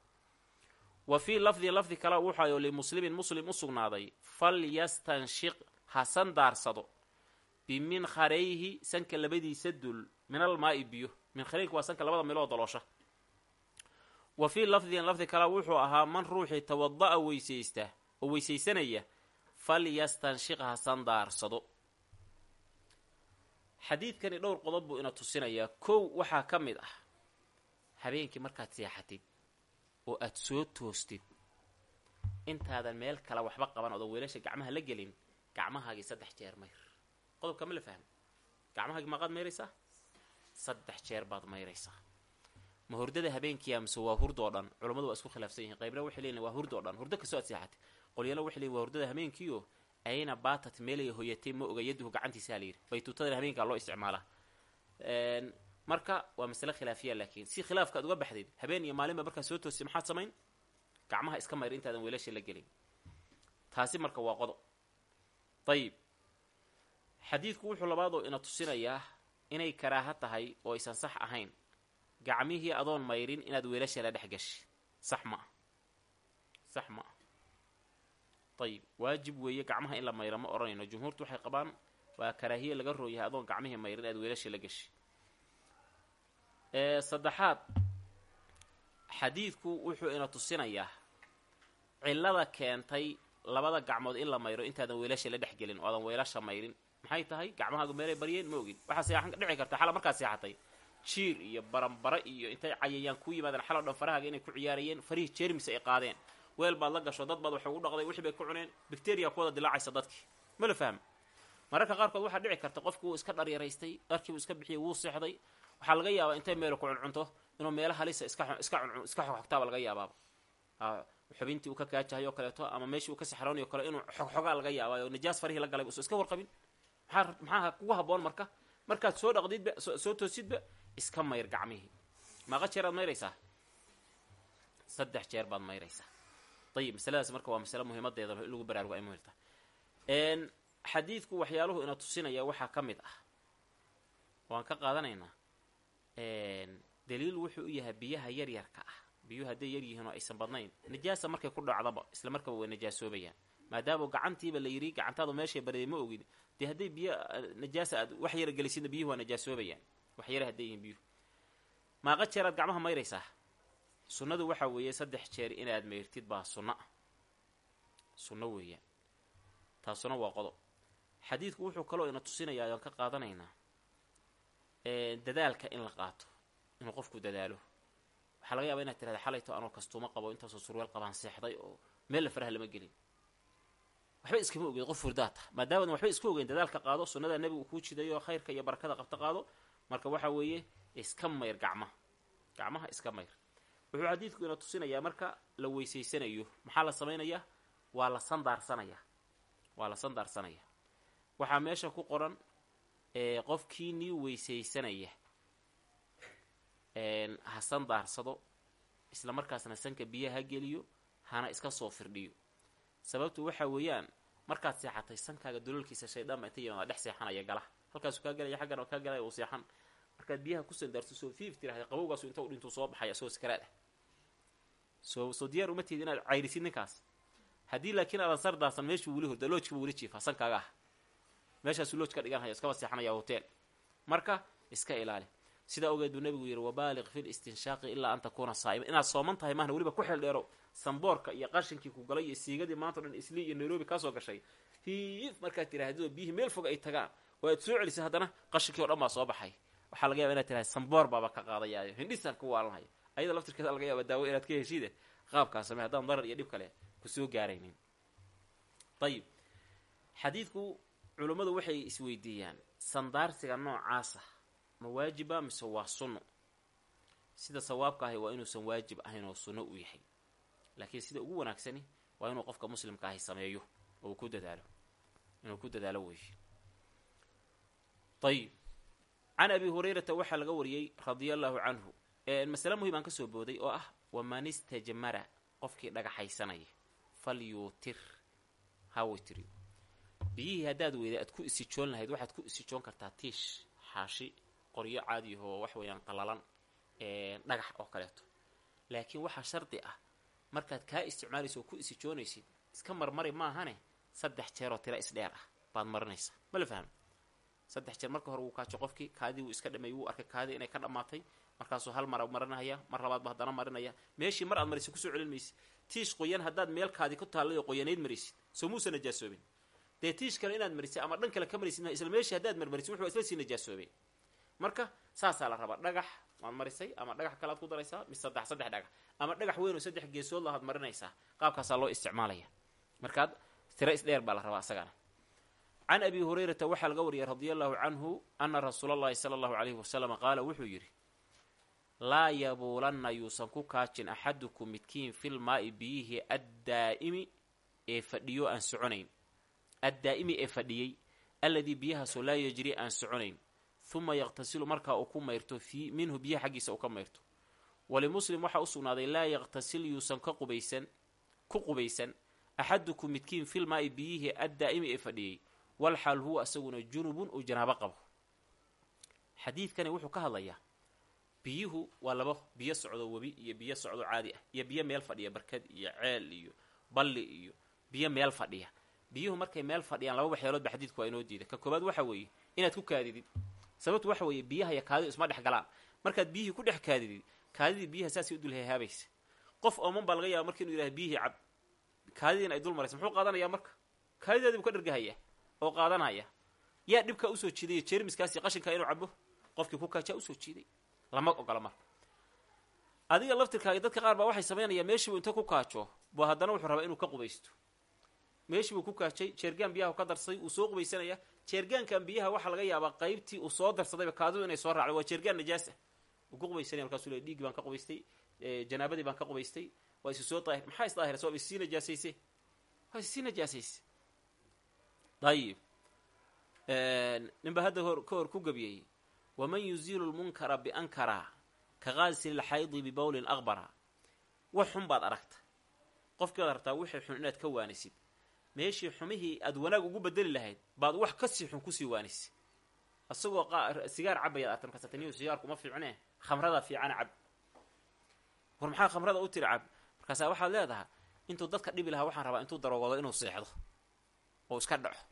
Wa fii lafdin lafdi kale wuxayo limuslimin muslim u sugnaaday falyastanshiq ha sandaarsado biminharayhi sanka labadiisa dul min almaa'i biyo. Minkharaynka waa sanka labada meeloo daloosha. Wa fii lafdin lafdi kale wuxuu ahaa man ruuxii tawada'a weysaysta oo weysaysanaya falyastanshiq ha sandaarsado xadiidkani dhowr qodob buu ina tusinayaa. Kow waxaa ka mid ah habeenkii markaad seexatid oo aad soo toostid intaadan meel kale waxba qaban oodan weelasha gacmaha la gelin gacmahaagii saddex jeer mayr. Qodobka ma la fahmi? Gacmahaagii maqaad mayraysaa? Saddex jeer baad mayraysaa. Ma hurdada habeenkiia mise waa hurdoo dhan? Culammadu waa isku khilaafsan yihiin. Qaybna waxay leeyihiin waa hurdoo dhan. Hurdo kastoo aad seexatid qolyana waxay leeyihiin waa hurdada habeenkiio ayna baatat meelay hoyatay ma oga yaduhu gacantiisaa la yidhi. Baytuutadana habeenkaa loo isticmaalaa marka waa masale khilaafiya laakiin si khilaafka ad uga baxdayd habeen iyo maalinba markaa soo toostay maxaad samayn? Gacmaha iska mayr intaadan weelasha la gelin. Taasi marka waa qodob. Dayib xadiidku wuxuu labaadoo ina tusinayaa inay karaaha tahay oo aysan sax ahayn. Gacmihii adoon mayrin inaad weelasha la dhex gashi. Sax ma ah. Sax ma ah ayib waajib weeye gacmaha in la mayra ma odhanayno jumhuurtu waxay qabaan waa karaahiye laga rooyahay adoon gacmihii mayrin inaad weelasha la gashi. Saddexaad xadiidku wuxuu ina tusinayaa cillada keentay labada gacmood in la mayro intaadan weelasha la dhex gelin oo aadan weelasha mayrin. Maxay tahay? Gacmahaagu meelay baryeen ma ogin. Waxaa seexan dhici karta xala markaad seexatay. Jiir iyo baranbara iyo intay cayayaan ku yimaadeen xalo dhan farahaaga inay ku ciyaarayeen farihii jeermis ay qaadeen weel baad la gasho dad baad wax ugu dhaqday wixii bay ku cuneen bacteria ku wada dilaacaysa dadkii ma la fahma mararka qaarkood waxaa dhici karta qofki wuu iska dharyaraystay dharkiibuu iska bixiyey wuu seexday. Waxaa laga yaabaa intay meelo ku cuncunto inuu meelo halisa iska xogxogtaaba laga yaabaaba xubintii uu ka kaajahay oo kaleeto ama meeshii uu ka saxroonayo kale inuu xogxogaa laga yaabaayo najaas farihii la galay usa iska warqabin. Maxaa maxaa kugu haboon marka? Markaad soo dhaqdidba soo toosidba iska mayr gacmihii. Maaqa jeeraad mayraysaa? Saddex jeer baad mayraysaa ayib masaladaas marka waa masale muhiimadeeda in lagu baraarugo ay muhimta xadiidku waxyaaluhu ina tusinaya waxaa ka mid ah. Waan ka qaadanaynaa. Daliil wuxuu u yahay biyaha yaryarka ah. Biyuhu hadday yar yihiin oo aysan badnayn najaasa markay ku dhacdaba isla markaba way najaasoobayaan maadaama gacantiiba la yidhi gacantaadu meeshay bariday ma ogid dee hadday biyo najaasa aad wax yara gelisidna biyuhu waa najaasoobayaan. Wax yara hadday yihiin biyuhu. Maaqa jeeraad gacmaha mayraysaa sunnadu waxaa weeye saddex jeer inaad mayrtid baa sunno ah sunno weeyaan taasuna waa qodob. Xadiidku wuxuu kaloo ina tusinayaa ayaan ka qaadanaynaa dadaalka in la qaato inuu qofku dadaalo. Waxaa laga yaaba inaad tirahda xalayto anoo kastuuma qabo intaasoo surweel qabaan seexday oo meel la faraha lama gelin. Waxba iskama ogeyn qof furdaa tah waxba iska ogeyn dadaalka qaado sunnada nebigu kuu jidayo khayrka iyo barakada qabta qaado marka waxa weeye iska mayr gacmaha gacmaha iska mayr wuxuu xadiidku ina tusinayaa marka la weysaysanayo maxaa la samaynayaa waa la sandaarsanaya. Waa la sandaarsanaya. Waxaa meesha ku qoran qofkii nii weysaysanaya. Ha sandaarsado isla markaasna sanka biyaha ha geliyo hana iska soo firdhiyo. Sababtu waxa weeyaan markaad seexatay sankaaga doloolkiisa shaydaan baa inta yimaada dhex seexanaya gala. Halkaasuu kaa gelaya xaggan kaa galaya uu seexan. Markaad biyaha ku sandaarto soo fiif tirahda qabowgaasu inta u dhintuu soo baxaya asagoo sakaraad ah soo soo diyaar uma tihid inaad cayrisid ninkaas. Haddii laakiin aadan sardaarsan meeshuu weli horda loojkiiba weli jiifaa sankaaga ah. Meeshaasuu looj dhiganhaya iskaba seexanaya hotel. Marka iska ilaali. Sidaa ogeed buu nabigu yidhi wabaaliq fi listinshaaqi ilaa an takuuna saa'ima. Inaad sooman tahay mahna weliba ku xeel dheero samboorka iyo qashinkii ku galay iyo siigadii maanta o dhan islii iyo nairobi kaasoo gashay. Hiif markaad tirahdid oo biyihii meel fog ay tagaan. Oo aad soo celisay haddana qashinkii o dhan baa soo baxay. Waxaa laga yaba inaad tirahay samboor baaba ka qaadayaayo. Hindhisaan ku waalanhaya ayada laftirkeeda laga yaaba daawo inaad ka heshide qaabkaa samey haddaan darar iyo dhib kale ku soo gaaraynin. Ayib xadiidku culummadu waxay isweydiiyaan sandaarsiga noocaasa ma waajiba mise waa sunno? Sida sawaabka ahi waa inuusan waajib ahayn oo sunno u yahay. Laakiin sida ugu wanaagsani waa inuu qofka muslimka ahi sameeyo oo ku dadaalo. Inuu ku dadaalo weeye ayib can abi hurayrata waxaa laga wariyey radia allaahu canhu masale muhiim aan ka soo booday oo ah waman istajmara qofkii dhagaxaysanaya fal yuutir ha biyihii haddaad weyda aad ku isijoon lahayd waxaad ku isijoon kartaa tiish xaashi qoryo caadiyahoo wax weeyaan qalalan dhagax oo kaleeto. Laakiin waxaa shardi ah markaad kaa isticmaalaysa oo ku isijoonaysid iska marmari maahane saddex jeeroo tira isdheer ah baad marinaysaa. Ma la faham saddex jeer marka hore wuu kaajo qofkii kaadii wuu iska dhameeyey wuu arkay kaadii inay ka dhammaatay markaasuu hal mara marinaya mar labaadba haddana marinaya. Meeshii mar aad maraysid ku soo celin maysid tiish qoyan haddaad meel kaadi ku taallay oo qoyanayd maraysid soo muusa najaasoobin dee tiish kale inaad marisid ama dhan kale ka maraysid isla meeshii haddaad marmarisid wuxuu isla sii najaasoobeen marka saasaa la rabaa. Dhagax waad marisay ama dhagax kalead ku daraysaa? Mis saddex saddex dhagax. Ama dhagax weyn oo saddex geesood lahaad marinaysaa? Qaabkaasaa loo isticmaalaya. Markaad tira isdheer baa la rabaa asagana can abi hurayrata waxaa laga wariyay radia allahu canhu ana rasuula allahi sala allahu calayhi wasalam qaala wuxuu yidhi laa yabuulanna yuusan ku kaajin axadukum midkiin filmaa'i biyihii addaa'imi ee fadhiyo aan soconayn. Addaa'imi ee fadhiyey alladii biyahaasoo laa yajri aan soconayn. Huma yaqtasilu markaa uu ku mayrto fii minhu biyaha xaggiisa uu ka mayrto. Walimuslim waxaa u sugnaaday laa yaqtasil yuusan ka qubaysan ku qubaysan axadukum midkiin filmaa'i biyihii addaa'imi ee fadhiyey. Walxaal huwa isaguna junubun uu janaabo qabo. Xadiidkani wuxuu ka hadlayaa biyuhu waa labo biyo socdo webi iyo biyo socdo caadi ah iyo biyo meel fadhiya barkad iyo ceel iyo balli iyo biyo meel fadhiya. Biyuhu markay meel fadhiyaan laba waxyaalood ba xadiidku waa inoo diida ka koobaad waxa weeye inaad ku kaadidid. Sababtu waxa weeye biyaha iyo kaadidu isma dhex galaan. Markaad biyihii ku dhex kaadidid kaadidii biyaha saasay u dul hehaabaysa qof ooman baa laga yaaba marka inu yidhaha biyihii cab kaadidiina ay dul maraysa muxuu qaadanayaa marka? Kaadideedibu ka dhargahaya oo qaadanaya. Yaa dhibkaa u soo jiiday jeermiskaasi qashinka inuu cabo qofkii ku kaajaa u soo jiiday lama ogola adiga laftirkaaga dadka qaar baa waxay samaynayaa meeshiibuu inta ku kaajo bu haddana wuxuu rabaa inuu ka qubaysto. Meeshii buu ku kaajay jeergaan biyaha ka darsaday uu soo qubaysanaya. Jeergaankan biyaha waxaa laga yaabaa qaybtii uu soo darsadayba kaadidu inay soo raacdo waa jeergaan najaas ah. Uu ku qubaysanaya markaasuu le dhiiggii baan ka qubaystay janaabadii baan ka qubaystay. Waa isi soo daahir. Maxaa isdaahiraysa waa issii najaasayse? Waa issii najaasayse. Ayib ninba hadda hor ka hor ku gebiyey waman yuziilu lmunkara biankara ka qaasili lxaydi bibowlin aqbara wax xun baad aragta qofkii baad rabtaa wixii xun inaad ka waanisid meeshii xumihii aad wanaag ugu bedeli lahayd baad wax ka sii xun ku sii waanisay isagoo sigaar cabayaad arta markaas taniyu sigaarku ma fiicne khamrada fiicana cab war maxaa khamrada u tiri cab markaasaa waxaad leedahay intuu dadka dhibi lahaa waxaan rabaa intuu daroogoodo inuu seexdo oo iska dhaco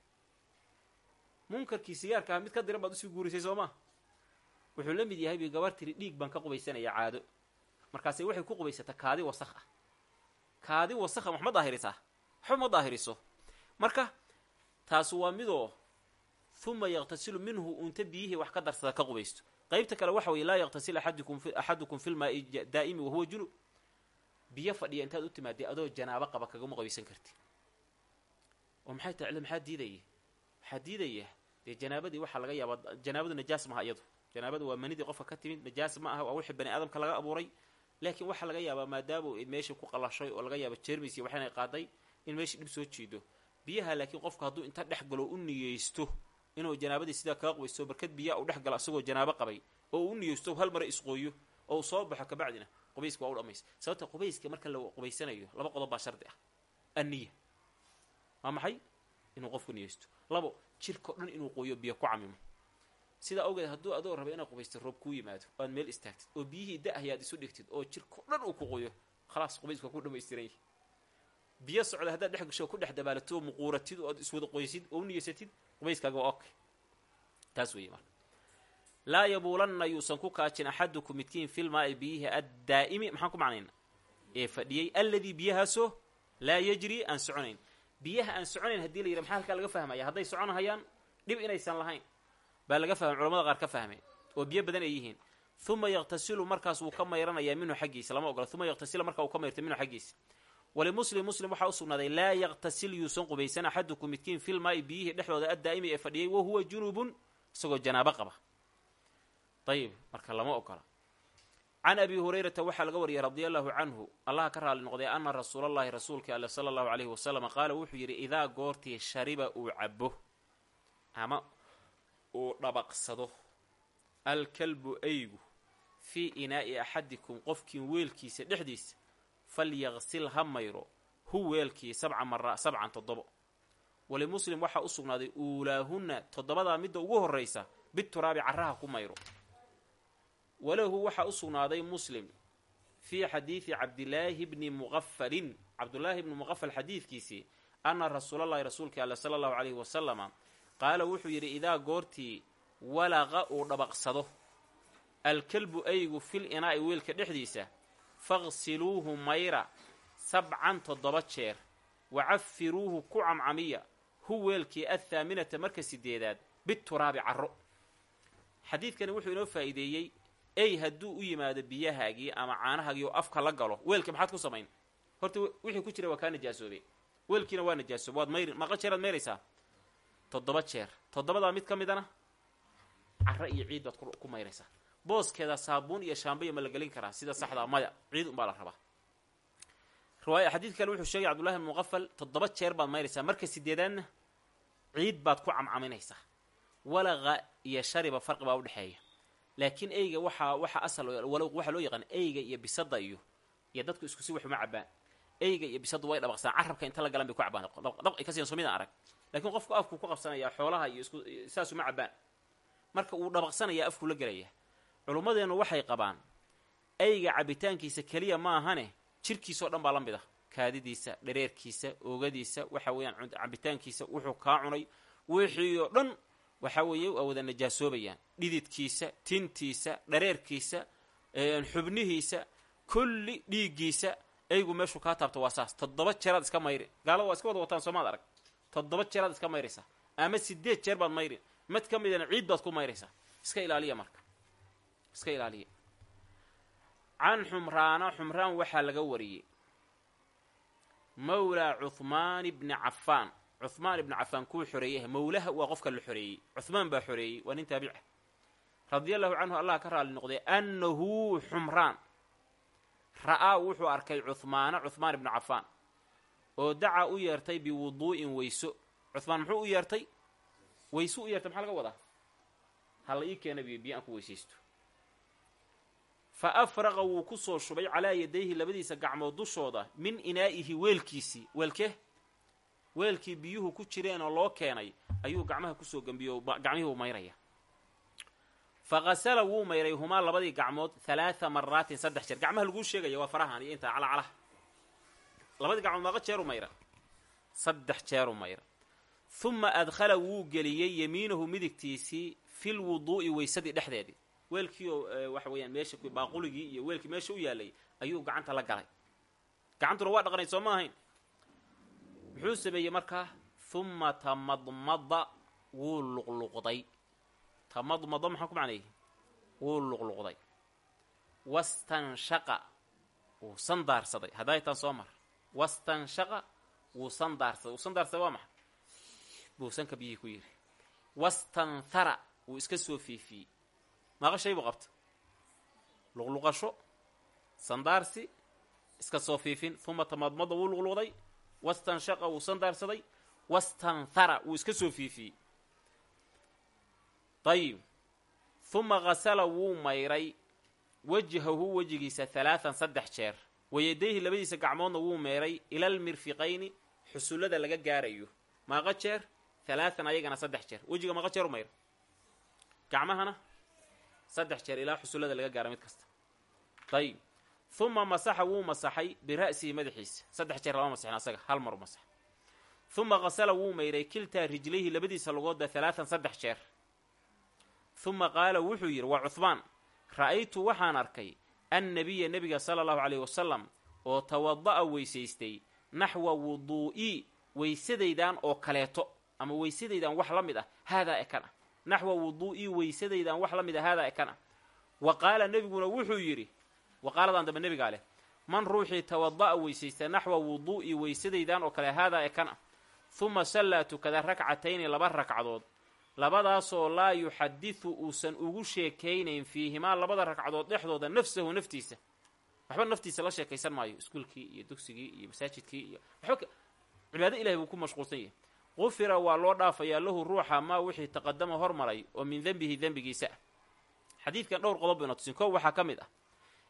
munkarkii sigaarkaha mid ka diran baad u sii guurisay soo wuxuu la mid yahay bi gabar tiri dhiig baan ka qubaysanaya caado. Markaase waxay ku qubaysataa kaadi wasakh ah. Kaadi wasakha wax ma daahirisaa waxba ma daahiriso. Marka taasu waa midoo huma yaqtasilu minhu unta biyihii wax ka darsada ka qubaysto. Qaybta kale waxa weye laa yaqtasil axadukum filmaai daa'imi wahuwa junub biyo fadhiya intaad u timaadee adoo janaabo qaba kagama qubaysan karti. Oo maxay cilo maxaa diidaya? Waxaa diidaya? Dee janaabadii waxaa laga yaabaa janaabadu najaas maha iyadu janaabadu waa manidii qofka ka timid najaas ma aha waa wixii bani aadamka laga abuuray. Laakiin waxaa laga yaabaa maadaama meeshii ku qalashay oo laga yaaba jermis iyo waxaynay qaaday in meeshii dhib soo jiido. Biyaha laakiin qofku hadduu inta dhex galo u niyeysto inuu janaabadii sidaa kaga qubaysto barkad biyaha uu dhex galo asagoo janaabo qabay oo uu u niyeysto hal mare isqooyo oo soo baxo kabacdina qubayska waa u dhamaysa sababta qubayska marka la qubaysanayo laba qodob baa shardi ah. Anniya. Waa maxay? Inuu qofku niyeysto. Labo jirkao dhan inuu qooyo biyo ku camimo sidaa awgeed hadduu adoo raba inaad qubaysta roob kuu yimaado o aad meel istaagtid oo biyihii da-hayaad isu dhigtid oo jirkao dhan uu ku qoyo khalaas qubayska waa ku dhamaystiran yahi biyo socda haddaad dhex gasho ku dhex dabaalato muquuratid oo iswada qoysid oo u niyeysatid qubayskaaga waa okay taas weeye marka laa yabuulanna yuusan ku kaajin axadukum midkiin filmaai biyihi addaa'imi maxaan ku macnayna ee fadhiyey alladii biyahaasoo laa yajri aan soconayn. Biyaha aan soconayn haddii la yidha maxaa halkaa laga fahmaya hadday soconahayaan dhib inaysan lahayn baa laga fahmay culamada qaar ka fahmeen oo biyo badan ay yihiin. Uma yaqtasilu markaas wuu ka mayranayaa minhu xaggiisa lama ogola. Uma yaqtasila marka uu ka mayrtay minhu xaggiisa. Walimuslim muslim waxaa u sugnaaday laa yaqtasil yuusan qubaysan axadukum midkiin filmaai biyihii dhexdooda addaa'imi ee fadhiyey wahuwa junubun isagoo janaabo qaba. Ayib marka lama ogola. Can abi hurayrata waxaa laga wariyay radia allahu canhu allaha ka raali noqday ana rasuulallahi rasuulka alle sala allahu alayhi wasalam qaala wuxuu yidhi idaa goortii shariba uu cabo ama uu dhabaqsado. Alkalbu aygu fii inaa'i axadikum qofkiin weelkiisa dhexdiisa falyaqsil ha mayro hu weelkii sabca mara sabcan toddobo. Walimuslim waxaa u sugnaaday uulaahunna toddobadaa midda ugu horraysa bituraabi carraha ku mayro. Walahu waxaa u sugnaaday muslim fii xadiidi cabdilaahi bni muqafalin cabdulaahi bni muqafal xadiidkiisii anna rasuulallahi rasuulka alle sala allahu calayhi wasalama qaala wuxuu yidhi idaa goortii walaqa uu dhabaqsado alkalbu aygu fil inaa'i weelka dhexdiisa faqsiluuhu mayra sabcan toddoba jeer wacafiruuhu ku camcamiya hu weelkii athaaminata marka sideedaad bituraabi carro. Xadiidkani wuxuu inoo faa'iideeyey ey hadduu u yimaado biyahaagii ama caanahaagii oo afka la galo weelka maxaad ku samayn? Horta wixii ku jira waa kaa najaasoobay. Weelkiina waa najaasoobe waad mayri maqa jeeraad mayraysaa toddoba jeer. Toddobadaa mid ka midana carro iyo ciid baad ku mayraysaa. Booskeeda saabuun iyo shaambaya ma la gelin karaa. Sida saxdaa maya ciid unbaa la rabaa. Riwaaya xadiid kale wuxuu sheegay cabdullahi bn muqafal toddoba jeer baad mayraysaa. Marka sideedaadna ciid baad ku camcaminaysaa walaqa iyo shariba farqi baa udhexeeya laakiin eyga waxaa waxaa asal waxaa loo yaqaan eyga iyo bisada iyo iyo dadku isku si waxuma cabaan eyga iyo bisadu way dhabaqsaan. Carabka inta la galan bay ku cabaan dhab ay ka siiyan soomidaan arag laakiin qofku afku ku qabsanayaa xoolaha iyo isku saasuma cabaan marka uu dhabaqsanayaa afku la gelaya culummadeennu waxay qabaan eyga cabitaankiisa keliya ma ahane jirkiisao dhan baa la mid ah. Kaadidiisa dhareerkiisa oogadiisa waxa weeyaan cabitaankiisa wuxuu kaa cunay. Wixii oo dhan waxa weeye waa wada najaasoobayaan. Dhididkiisa tintiisa dhareerkiisa xubnihiisa kulli dhiiggiisa eygu meeshuu kaa taabto waa saas. Toddoba jeeraad iska mayri gaalada waa iska wada wataan soomaad arag toddoba jeeraad iska mayraysaa ama sideed jeer baad mayri mid ka midana ciid baad ku mayraysaa. Iska ilaaliya marka. Iska ilaaliya. Can xumraana xumraan waxaa laga wariyey. Mawlaa cuhmaan bni cafaan. Cuhmaan ibni cafaan kuu xoreeyah mawlaha waa qofka la xoreeyey. Cuhmaan baa xoreeyey waa nin taabica radia allahu canhu allah ka raali noqday annahu xumraan. Ra'aa wuxuu arkay cuhmaana cuhmaan ibni cafaan oo dacaa u yeertay biwuduu'in weyso cuhmaan muxuu u yeertay? Weyso u yeertay maxaa laga wadaa? Hala ii keena biyo biyo aan ku weysaysto. Fa afraqa wuu ku soo shubay calaa yadayhi labadiisa gacmood dushooda min inaa'ihi weelkiisii. Weelkee weelkii biyuhu ku jireen oo loo keenay ayuu gacmaha ku soo gembiyo gacmihii uu mayraya. Fa qasala wuu mayray humaa labadii gacmood halaatha maraatin saddex jeer. Gacmaha laguu sheegaya waa farahan iyo intaa calacalaha labadii gacmood maaqa jeeru mayra. Saddex jeeru mayra. Huma adkhala wuu geliyey yamiinahu midigtiisii fil wuduu'i weysadii dhexdeedii. Weelkii oo waxa weeyaan meesha baaquligii iyo weelkii meesha u yaalay ayuu gacanta la galay. Gacantuna waa dhaqanay soo ma ahayn. Muxuu sameeyey markaa huma tamadmada wuu luqluqday. Tamadmada maxaa ku macneeyey wuu luqluqday. Wastanshaqa wuu sandaarsaday. Hadaytan soo mar wastanshaqa wuu sandaarsaday. Wuu sandaarsaday waa maxa buu sanka biyihii ku yidhi wastanthara wuu iska soo fiifiyey. Maaqa shay buu qabta? Luqluqasho sandaarsi iska soo fiifin. Huma tamadmada wuu luqluqday. Wastanshaqa wuu sandaarsaday. Wastanthara wuu iska soo fiifiyey. Dayib huma qasala wuu mayray. Wajhahu wejigiisa halaatan saddex jeer wayadayhi labadiisa gacmoodna wuu meeray ilal mirfiqayni xusullada laga gaarayo. Maaqa jeer halaatan ayagana saddex jeer. Wejiga maaqa jeer u mayra. Gacmahana saddex jeer ilaa xusullada laga gaaro mid kasta. Dayib huma masaxa wuu masaxay bira'sihi madaxiisa. Saddex jeer lama masexin asaga hal mar masax. Huma qasala wuu mayray kiltaa rijlayhi labadiisa lugoodba halaatan saddex jeer. Huma qaala wuxuu yidhi waa cuhmaan ra'aytu waxaan arkay annabiya nebiga sala allahu caleyhi wasalam oo tawada'a weysaystay naxwa wuduu'ii weysadaydan oo kaleeto ama weysadaydan wax la mid ah haadaa ekan ah naxwa wuduu'ii weysadaydan wax la mid ah haadaa ekan ah wa qaala nebiguna wuxuu yidhi waqaaladan dambe nebigaa leh man ruuxii tawada'a weysaysta naxwa wuduu'ii weysadaydan oo kale haadaa ekan ah huma sallaa tukada rakcatayni laba ragcadood labadaasoo laa yuxadidu uusan ugu sheekaynayn fiihimaa labada ragcadood dhexdooda nafsahu naftiisa. Waxba naftiisa la sheekaysan maayo iskuulkii iyo dugsigii iyo masaajidkii iyo waxba cibaado ilahay buu ku mashquulsan yahay. Qufira waa loo dhaafayaa lahu ruuxa maa wixii taqadama hormaray oo min dembihi dembigiisa ah. Xadiidkan dhowr qodob bayna tusin. Koob waxaa ka mid ah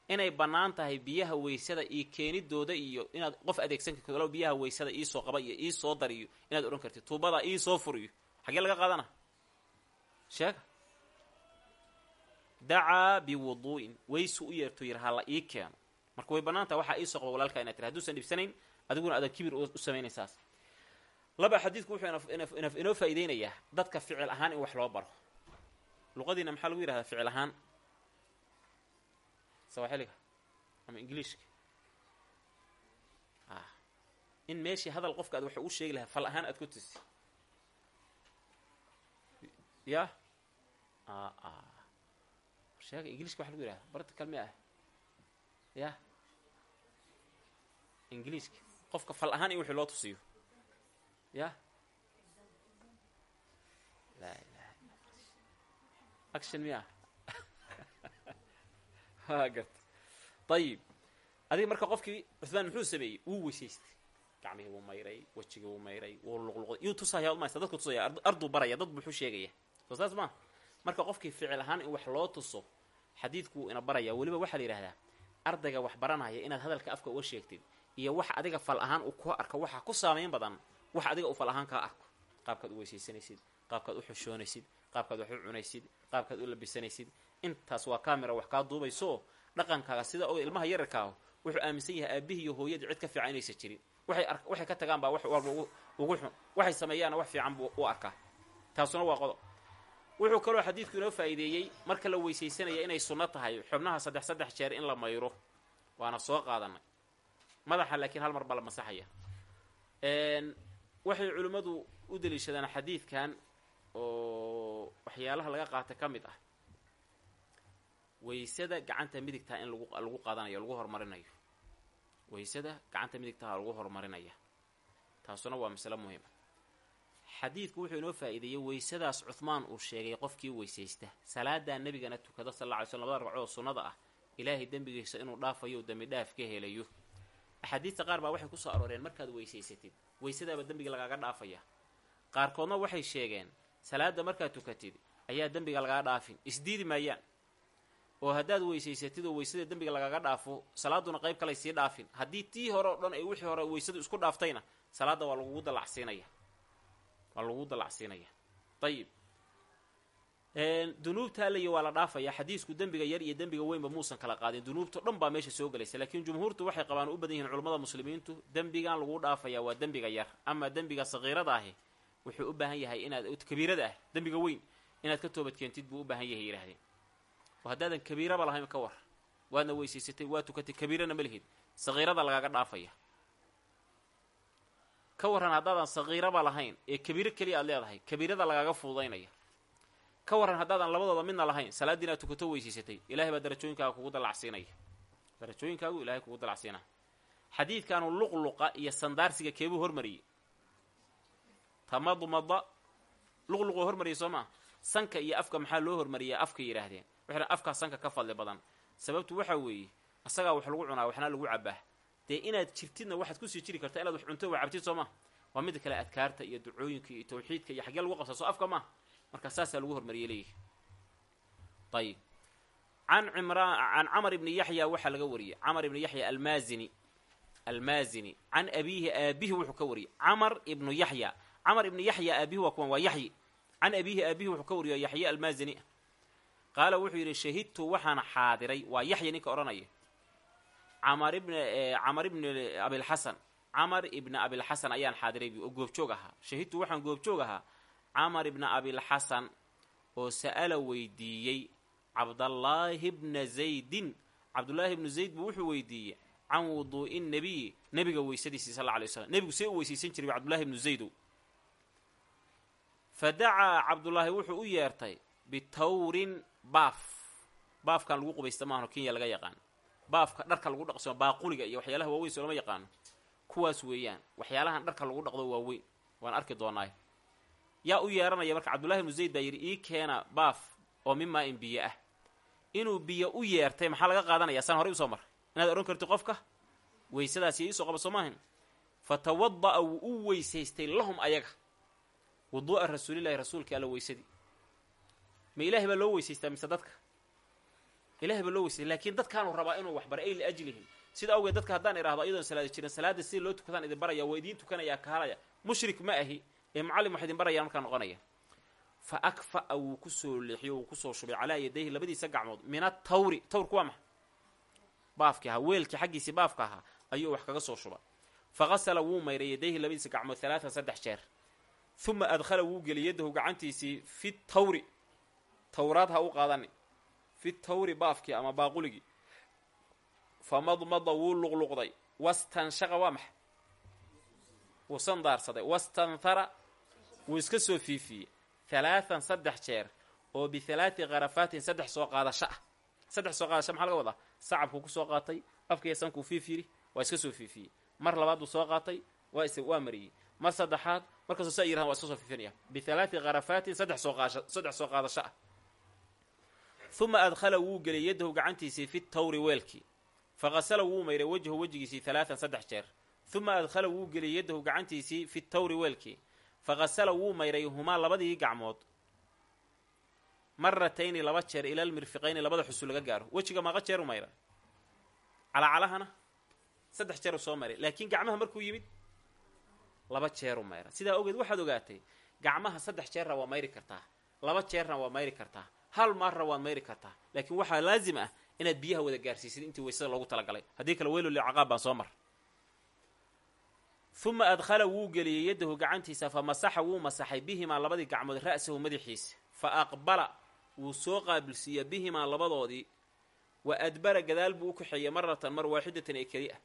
inay bannaan tahay biyaha weysada iyo keenidooda iyo inaad qof adeegsan karto biyaha weysada iisoo qaba iyo iisoo dariyo inaad odhan kartid tuubada iisoo furiyo. Xaggee laga qaadana sheega dacaa biwuduu'in weysu u yeerto yir ha ii keeno. Marka way bannaan taha waxaa iisoo qaba walaalkaa inad tiri haduusan dhibsanayn adiguna adan kibir u samaynayn saas laba xadiidku wuxuu inoo faa'iideynayaa dadka ficil ahaan in wax loo baro. Luqadiina maxaa lagu yidhahdaa ficil ahaan? Sawaaxiliga ama ingiliishka in meeshii hadal qofka aad waxa u sheegi lahaa fal ahaan aad ku tusi ya sheega ingiliishka waxa lagu yidhahda barta kalme ah. Ya. Ingiliishka qofka fal ahaan in wixii loo tusiyo. Ya. Laa ilaha action miya. Wa garta ayib adiga marka qofkii cuhmaan muxuu sameeyey? Wuu weysaystay. Gacmihii wuu mayray wejigii wuu mayray wuu luqluqday. Iyuu tusaya maysta dadku tusaya arduu baraya dad buxuu sheegaya. Soo saas maa marka qofkii ficil ahaan in wax loo tuso xadiidku ina baraya weliba waxaa la yidhahdaa ardayga wax baranaya inaad hadalka afka uga sheegtid iyo wax adiga fal ahaan uu ku arko waxaa ku saamayn badan wax adiga uu fal ahaan kaa arko. Qaabkaad u weysaysanaysid qaabkaad u xushoonaysid qaabkaad wax u cunaysid qaabkaad u labisanaysid. Intaas waa camera wax kaa duubayso dhaqankaaga sida oo ilmaha yararkaaho wuxuu aaminsan yahay aabihii iyo hooyadii cid ka fiican inaysa jirin. Waxay ka tagaan baa wax walba ugu xun waxay sameeyaanna wax fiican buu u arkaa. Taasuna waa qodob wuxuu kaloo xadiidku inoo faa'iideeyey marka la weysaysanaya inay sunno tahay xubnaha saddex saddex jeer in la mayro. Waana soo qaadanay. Madaxa laakiin hal mar baa la masaxaya. Waxay culimmadu u daliishadaan xadiidkan oo waxyaalaha laga qaatay ka mid ah. Weysada gacanta midigtaa in lagu lagu qaadanayo lagu horumarinayo. Weysada gacanta midigtaha lagu horumarinaya taasuna waa masale muhiima xadiidku wuxuu inoo faa-iideeyey weysadaas cuhmaan uu sheegay qofkii weysaysta. Salaadaa nebigana tukada sal alla ly slm labada ragcoo sunnada ah. Ilaahay dembigiisa inuu dhaafayo dembi dhaaf ka helayo. Axaadiista qaar baa waxay ku soo arooreen markaad weysaysatid weysadaaba dembiga lagaaga dhaafaya qaarkoodna waxay sheegeen salaada markaad tukatid ayaa dembiga lagaa dhaafin. Isdiidi maayaan. Oo haddaad weysaysatid oo weysada dembiga lagaaga dhaafo salaaduna qayb kalay sii dhaafin. Haddii tii hore o dhan ay wixii hore weysadu isku dhaaftayna salaadda waa lagugu dalacsiinaya waa lagugu dalacsiinaya ayib dunuubta ley waa la dhaafaya. Xadiisku dembiga yar iyo dembiga weynba muusan kala qaadin. Dunuubto dhan baa meesha soo gelaysa laakiin jumhuurtu waxay qabaan u badan yihiin culamada muslimiintu dembigan lagu dhaafaya waa dembiga yar ama dembiga saqiirada ahi wuxuu u baahan yahay inaad kabiirada ah dembiga weyn inaad ka toobadkeentid buu u baahan yahay yidhahdeen oo haddaadan kabiiraba lahayn ka war. Waadna weysaysatay waa tukatay kabiirana ma lihid. Saqiirada lagaaga dhaafaya ka warran haddaadan saqiiraba lahayn ee kabiiro keliya aad leedahay kabiirada lagaaga fududaynaya. Ka warran haddaadan labadooda midna lahayn salaaddii inaad tukato weysaysatay ilahay baa darajooyinkaaga kugu dalacsiinaya darajooyinkaagu ilahay kugu dalacsiinaa xadiidkaanu luqluqa iyo sandaarsiga keebuu hormariyey. Tamadmada luqluquu hormariyay soo maa sanka iyo afka maxaa loo hormariyaa? Afka yidhaahdeen. Waxay afkaa sanka ka fadli badan. Sababtu waxaa weeye asagaa wax lagu cunaa waxna lagu cabaa dee inaad jirtidna waxaad ku sii jiri kartaa inaad wax cunto wa cabtid soo maa waa mida kale adkaarta iyo ducooyinka iyo tawxiidka iyo xaggee lagu qabsaa soo afka maa marka saasaa lagu hormariyay leeyihi ayib. Can cimraan can camar ibni yaxya waxaa laga wariyey. Camar ibni yaxya almaazini almaazini can abiihi aabihi wuxuu ka wariyey. Camar ibnu yaxya camar ibni yaxya aabihi waa kuwan waa yaxyi can abiihi aabihi wuxuu ka wariyo yaxye almaazini qaala wuxuu yidhi shahidtu waxaan xaadiray. Waa yaxya ninka odhanaya camar ibn camar ibni abilxasan camar ibna abilxasan ayaan xaadiray oo goobjoog ahaa. Shahidtu waxaan goobjoog ahaa. Camar ibna abilxasan oo sa'ala weydiiyey cabdallaahi bna zaydin. Cabdullaahi ibnu zayd buu wuxuu weydiiyey can wuduu'i nebiyi nebiga weysadiisii sal alay slam nebigu see u weysaysan jiray cabdullahi ibnu zaydow fa dacaa cabdullaahi wuxuu u yeertay bitawrin baaf. Baafkan lagu qubaysta maahno kenya laga yaqaan baafka dharka lagu dhaqsamo baaquliga iyo waxyaalaha waaweyn soo lama yaqaano. Kuwaas weeyaan waxyaalahan dharka lagu dhaqdo waaweyn waan arki doonaay yaa u yeeranaya marka cabdullahi ibnu zayd baa yidhi ii keena baaf oo mimaa in biyo ah. Inuu biyo u yeertay maxaa laga qaadanaya? Saan horey u soo mar inaad odhan karti qofka weysadaas iyo iisoo qaba soo maahan. Fa tawada'a wuu u weysaystay lahum ayaga. Wuduu'a rasuulillahi rasuulka alla weysadii. Ma ilaahay baa loo weysaystaa mise dadka ilahay baa loo weysay laakiin dadkaanu rabaa inuu waxbara ay liajlihim sida awgeed dadka haddaan idhahdo iyadoon salaadi jirin salaada sida loo tukadaan idin baraya waa idiin tukanayaa kahalaya mushrik ma ahi ee mucallim wax idin barayaan markaa noqonaya. Fa akfa'a wuu ku soo leexiyo wuu ku soo shubay calaa yadayhi labadiisa gacmood. Min atawri tawrku waa maxa baafki ahaa weelkii xaggiisii baafka ahaa ayuu wax kaga soo shuba fa qasala wuu mayray yadayhi labadiisa gacmood halaatan saddex jeer. Uma adkhala wuu geliyay yadahu gacantiisii fi tawri tawraad ha u qaadani fi tawri baafkii ama baaquligii. Fa madmada wuu luqluqday. Wastanshaqa waa maxa wuu wastanthara wuu iska soo fiifiyey. Halaatan saddex jeer oo bihalaati karafaatin saddex soo qaadasho ah. Saddex soo qaadasho maxaa laga wadaa? Sacabkuu ku soo qaatay afkiiya sankuu fiifyiri waa iska soo fiifiyey. Mar labaad buu soo qaatay waa is waa mariyey. Mar saddexaad markastoo saa yirahan waa iska soo fiifinaya bihalaati karafaatin saddex soo qaasha saddex soo qaadasho ah uma adkhala wuu geliyay yadahu gacantiisii fi tawri weelkii faqasala wuu mayray wejhu wejigiisii halaatan saddex jeer uma adkhala wuu geliyay yadahu gacantiisii fi tawri weelkii faqasala wuu mayray humaa labadii gacmood maratayni laba jeer ilal mirfiqayni labada xusul laga gaaro wejiga maqa jeeru mayra calacalahana saddex jeeru soo mayray laakiin gacmaha markuu yimid laba jeeru mayra sidaa ogeed waxaad ogaatay gacmaha saddex jeerna waa mayri kartaa laba jeerna waa mayri kartaa hal maarna waad mayri kartaa. Laakiin waxaa laazim ah inaad biyaha wada gaarsiisid intii weysada loogu talagalay. Haddii kale weylo licaqaab baan soo mar uma adkhala wuu geliyey yadahu gacantiisa fa masaxa wuu masaxay bihimaa labadii gacmood ra'sahu madaxiisa. Fa aqbala wuu soo qaabilsiiya bihimaa labadoodii wa adbara gadaal buu u kaxeeyey maratan mar waaxidatan ee keli ah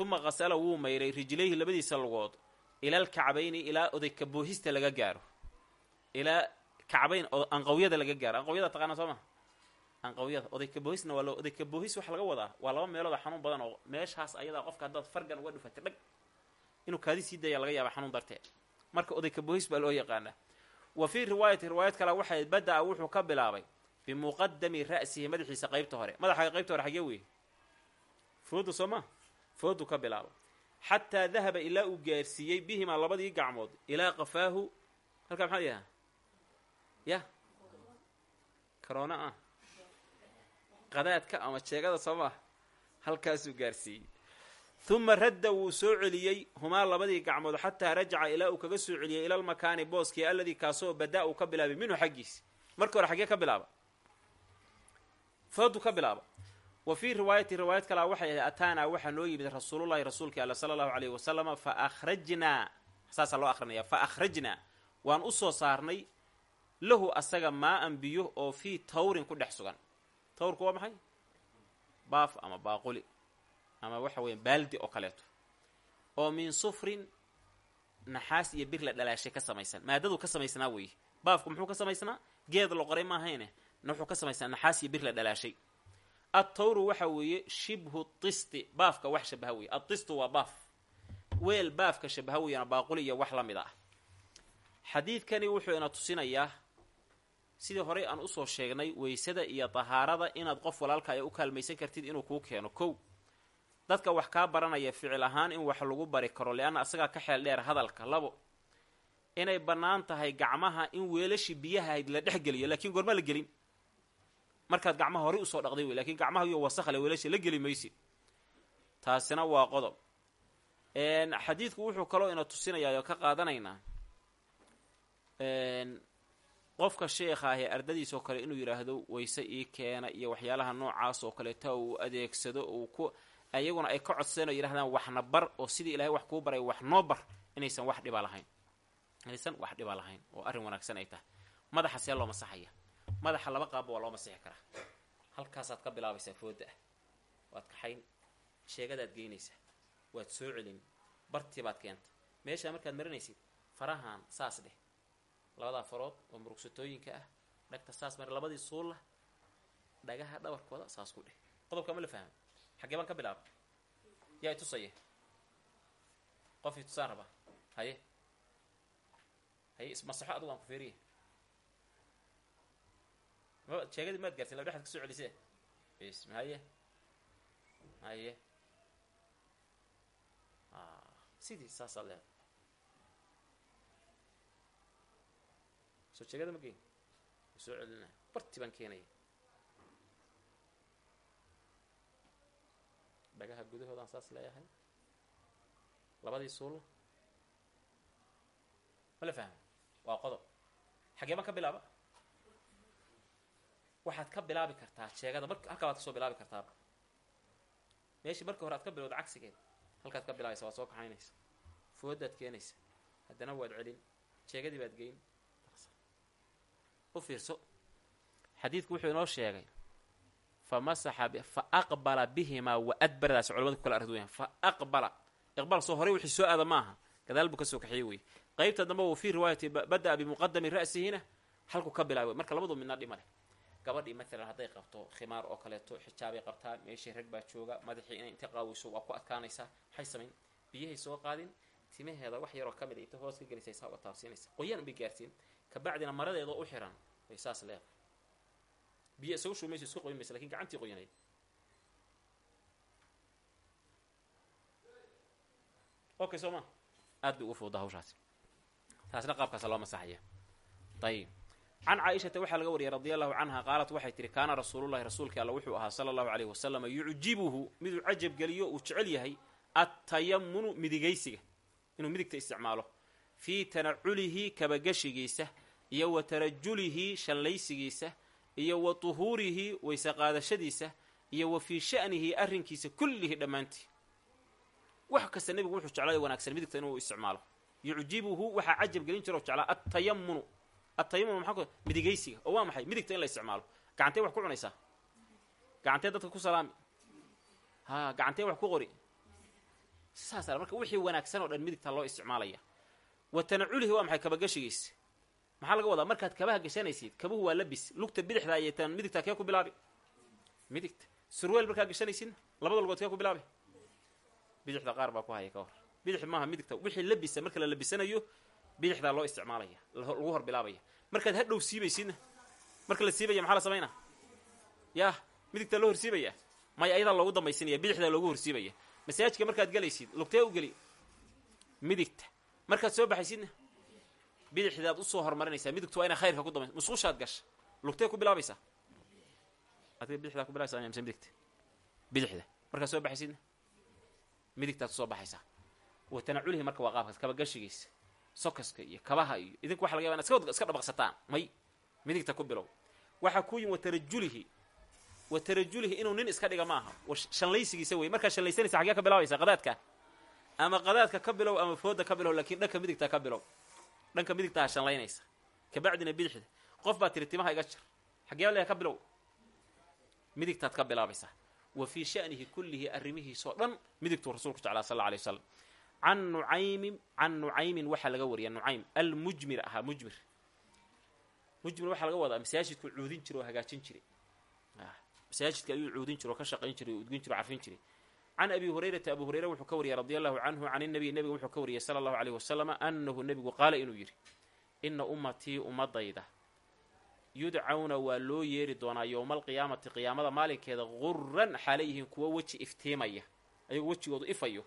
uma qasala wuu mayray rijlayhi labadiisa lugood ilal kacbayni ilaa odayka boohista laga gaaro. Ilaa kacbayn oo anqawyada laga gaaro. Anqawyada taqaana soo maha anqawyada odaykaboohisna waa odaykaboohis waxa laga wadaa. Waa laba meelood oo xanuun badan oo meeshaas ayadaa qofka haddaad fargan uga dhufatay dhag inuu kaadi sii daya laga yaaba xanuun darteed. Marka odaykaboohis baa loo yaqaanaa wa fii riwaayati riwaayad kale waxay bada-a wuxuu ka bilaabay bimuqadami ra'sihi madaxiisa qaybta hore. Madaxa qaybta hore xagee wey foodu soo maa foodu ka bilaaba xataa dahaba ilaa uu gaarsiiyey bihimaa labadii gacmood ilaa qafaahu. Halkaa maxaa yahaa ya. Karoona ah. Qadaadka ama jeegada soo maa halkaasuu gaarsiiyey. Huma radda wuu soo celiyey. Humaa labadii gacmood xataa rajaca ilaa uu kaga soo celiyey ila lmakaani booskii alladii kaasoo badaa uu ka bilaabay. Minhu xaggiisa markii hore xaggee ka bilaaba. Foodu ka bilaaba. Wa fii riwaayati riwaayad kalea waxay ahayd ataanaa waxaa noo yimid rasuulullahi rasuulkii alla sala allahu alayhi wasalama fa akhrajnaa. Saasaa loo akrinaya fa akhrajnaa. Waan u soo saarnay lahu asaga maa-an biyo oo fii tawrin ku dhex sugan. Tawrku waa maxay? Baaf ama baaquli ama waxa weya baaldi oo kaleeto. Oo min sufrin naxaas iyo bir la dhalaashay ka samaysan. Maadadu ka samaysnaa weeye baafku muxuu ka samaysnaa geed la qoray maahayne wuxuu ka samaysnaa naxaas iyo bir la dhalaashay. Attawru waxa weeye shibhu tisti. Baafka wax shabaha weeye attistu waa baaf. Weel baafka shabaha weeyana baaquli iyo wax la mid ah. Xadiidkani wuxuu ina tusinayaa sidii horey aan u soo sheegnay weysada iyo tahaarada inaad qof walaalka ay u kaalmaysan kartid inuu kuu keeno kow. Dadka wax kaa baranaya ficil ahaan in wax lagu bari karo leanna asagaa ka xeel dheer hadalka. Labo inay bannaan tahay gacmaha in weelashii biyahahayd la dhex geliyo laakiin goorma la gelin. Markaad gacmaha horey u soo dhaqday wey lakiin gacmaha iyo wasakhle weelasha la geli maysid. Taasina waa qodob. Xadiidku wuxuu kaloo ina tusinayaa oo ka qaadanaynaa qofka sheekha ahee ardadiisoo kale inuu yidhaahdo wayse ii keena iyo waxyaalaha noocaas oo kaleeta uu adeegsado uu ku ayaguna ay ka codsadeen oo yidhahdaan waxna bar oo sidii ilahay wax kuu baray wax noo bar inaysan wax dhiba lahayn. Inaysan wax dhiba lahayn oo arrin wanaagsan ay tahay. Madaxa see loo masaxaya? Madaxa laba qaabba waa loo masixi karaa. Halkaasaad ka bilaabaysaa fooda ah waad kaxayn sheegadaad geynaysaa waad soo celin bartii baad keenta meeshaa markaad marinaysid farahan saas dheh labadaa farood oo murugsatooyinka ah. Dhagta saas mari labadii suulla dhagaha dhabarkooda saas ku dheh qodobka ma la fahma xaggee baan ka bilaaba yaa itusaya qof itusaan rabaa haye. Haye ismasaxo adigu aan ku feeriye ma sheegadii maad gaarsin laba dhexaad ka soo celisee is haye haye sidii saasaad leeda soo jeegada ma geyn soo celinaya barti baan keenaya dhagaha gudahoodaan saas leeyahay. Labadii suulla ma la fahma waa qodob. Xaggee baan ka bilaaba? Waxaad ka bilaabi kartaa sheegada mar halkaa baad ka soo bilaabi kartaaba meeshii markii hore aad ka bilowda cagsigeed halkaad ka bilaabaysa waad soo kaxaynaysa. Foodaad keenaysa. Haddana waad celin. Sheegadii baad geyn u fiirso. Xadiidku wuxuu inoo sheegay fa masaxa fa aqbala bihimaa wa adbaradaas culamadu ku kala arduyan fa aqbala. Iqbal soo horey wixii soo aada maaha gadaal buu ka soo kaxiyey wey qaybta dambe wa fii riwaayati bada-a bimuqadami ra'sihina halku ka bilaabay. Marka labadu midna dhima leh. Gabadhii maalan hadday qabto khimaar oo kaleeto xijaabay qabtaa meeshii rag baa jooga madaxii inay inta qaawiso waa ku adkaanaysaa. Maxay samayn biyahay soo qaadin timaheeda wax yaroo ka mid a inta hoos ka gelisay saa uga taabsiinaysa qoyaan bay gaarsiin kabacdina maradeedoo u xiran. Way saas leedahay. Biyo isagu shumayso isku qoyn maysa laakiin gacantii qoyanayd. Okay soo ma aad bay ugu fuuda hawshaasi taasna qaabkaasa loo masaxaya. Ayib can caaishata waxaa laga wariyay radia allahu canha qaalat waxay tihi kaana rasuulullahi rasuulkii alla wuxuu ahaa sala allahu aleyhi wasalama yucjibuhu miduu cajab geliyo uu jecel yahay attayamunu midigaysiga. Inuu midigta isticmaalo. Fii tanaculihi kabagashigiisa iyo wa tarajulihi shallaysigiisa iyo wa tuhuurihi wayse qaadashadiisa iyo wa fii sha'nihi arrinkiisa kullihi dhammaantii. Wax kasta nebigu wuxuu jeclay wanaagsan midigta inuu isticmaalo. Yucjibuhu waxaa cajab gelin jiro jeclaa attayamunu attayamunu maxaa midigaysiga. Oo waa maxay? Midigta in la isticmaalo. Gacantee wax ku cunaysaa? Gacantee dadka ku salaami? Ha gacantee wax ku qori? Saas marka wixii wanaagsan oo dhan midigta loo isticmaalaya. Wa tanaculihi waa maxay kabagashigiisa maxaa laga wadaa? Markaad kabaha gashanaysid kabuhu waa labis. Lugta bidixda ayay tan midigtaa kee ku bilaabi? Midigta. Surweel markaa gashanaysidna labada lugood kee ku bilaabay bidixda qaar baa ku haya ka hor. Bidix maaha midigta. Wixii labisa marka la labisanayo bidixdaa loo isticmaalaya lagu hor bilaabaya markaad hadhow siibaysidna marka la siibaya maxaa la samaynaa yah midigtaa loo horsiibaya. Maya ayadaa loogu dambaysinaya bidixdaa loogu horsiibaya. Masaajidka markaad galaysid lugtee u geli. Midigta. Markaad soo baxaysidna bidixdaad u soo horumarinaysaa midigtu waa inay khayrka ku dambaysa musqushaad gasha lugtee ku bilaabaysaa? Adiga bidixdaa ku bilabaysa mise midigta bidixda. Markaad soo baxaysidna? Midigtaad ku soo baxaysaa. Wa marka waa qaabkaas. Kabagashigiisa sokaska iyo kabaha iyo idinku waxa laga yaba inaad iska dhabaqsataan may midigta ku bilow. Waxaa ku yimi wa tarajulihi. Wa tarajulihi inuu nin iska dhiga ma aha shanlaysigiisa wey markaad shanlaysanaysa xagee ka bilaabaysa qadaadka. Ama qadaadka ka bilow ama fooda ka bilow laakiin dhanka midigta ka bilow dhanka midigtaa shanlaynaysa. Kabacdina bidixda qof baa tiri timaha iga jar xagee leha ka bilow. Midigtaad ka bilaabaysaa wa fii sha'nihi kullihi arrimihiisoo dhan midigtuu rasuulku jeclaa sal alay wasalam can nucaymin can nucaymin waxaa laga wariya nucaym almujmir ahaa mujmir. Mujmir waxaa laga wadaa masaajidku cuudin jira oo hagaajin jiray masaajidka ayuu cuudin jira oo ka shaqayn jiray oo udgin jira carfin jiray can abi hurayrata abu hurayra wuxuu ka wariyay radi allahu canhu can inabiy nebiga wuxuu ka wariyay sala allahu aleyh wasalama annahu nebigu qaala inuu yidhi ina ummatii ummadayda yudcawna waa loo yeeri doonaa yowma alqiyaamati qiyaamada maalinkeeda guran xaala yihiin kuwo weji iftiimaya ayagoo wejigoodu ifayo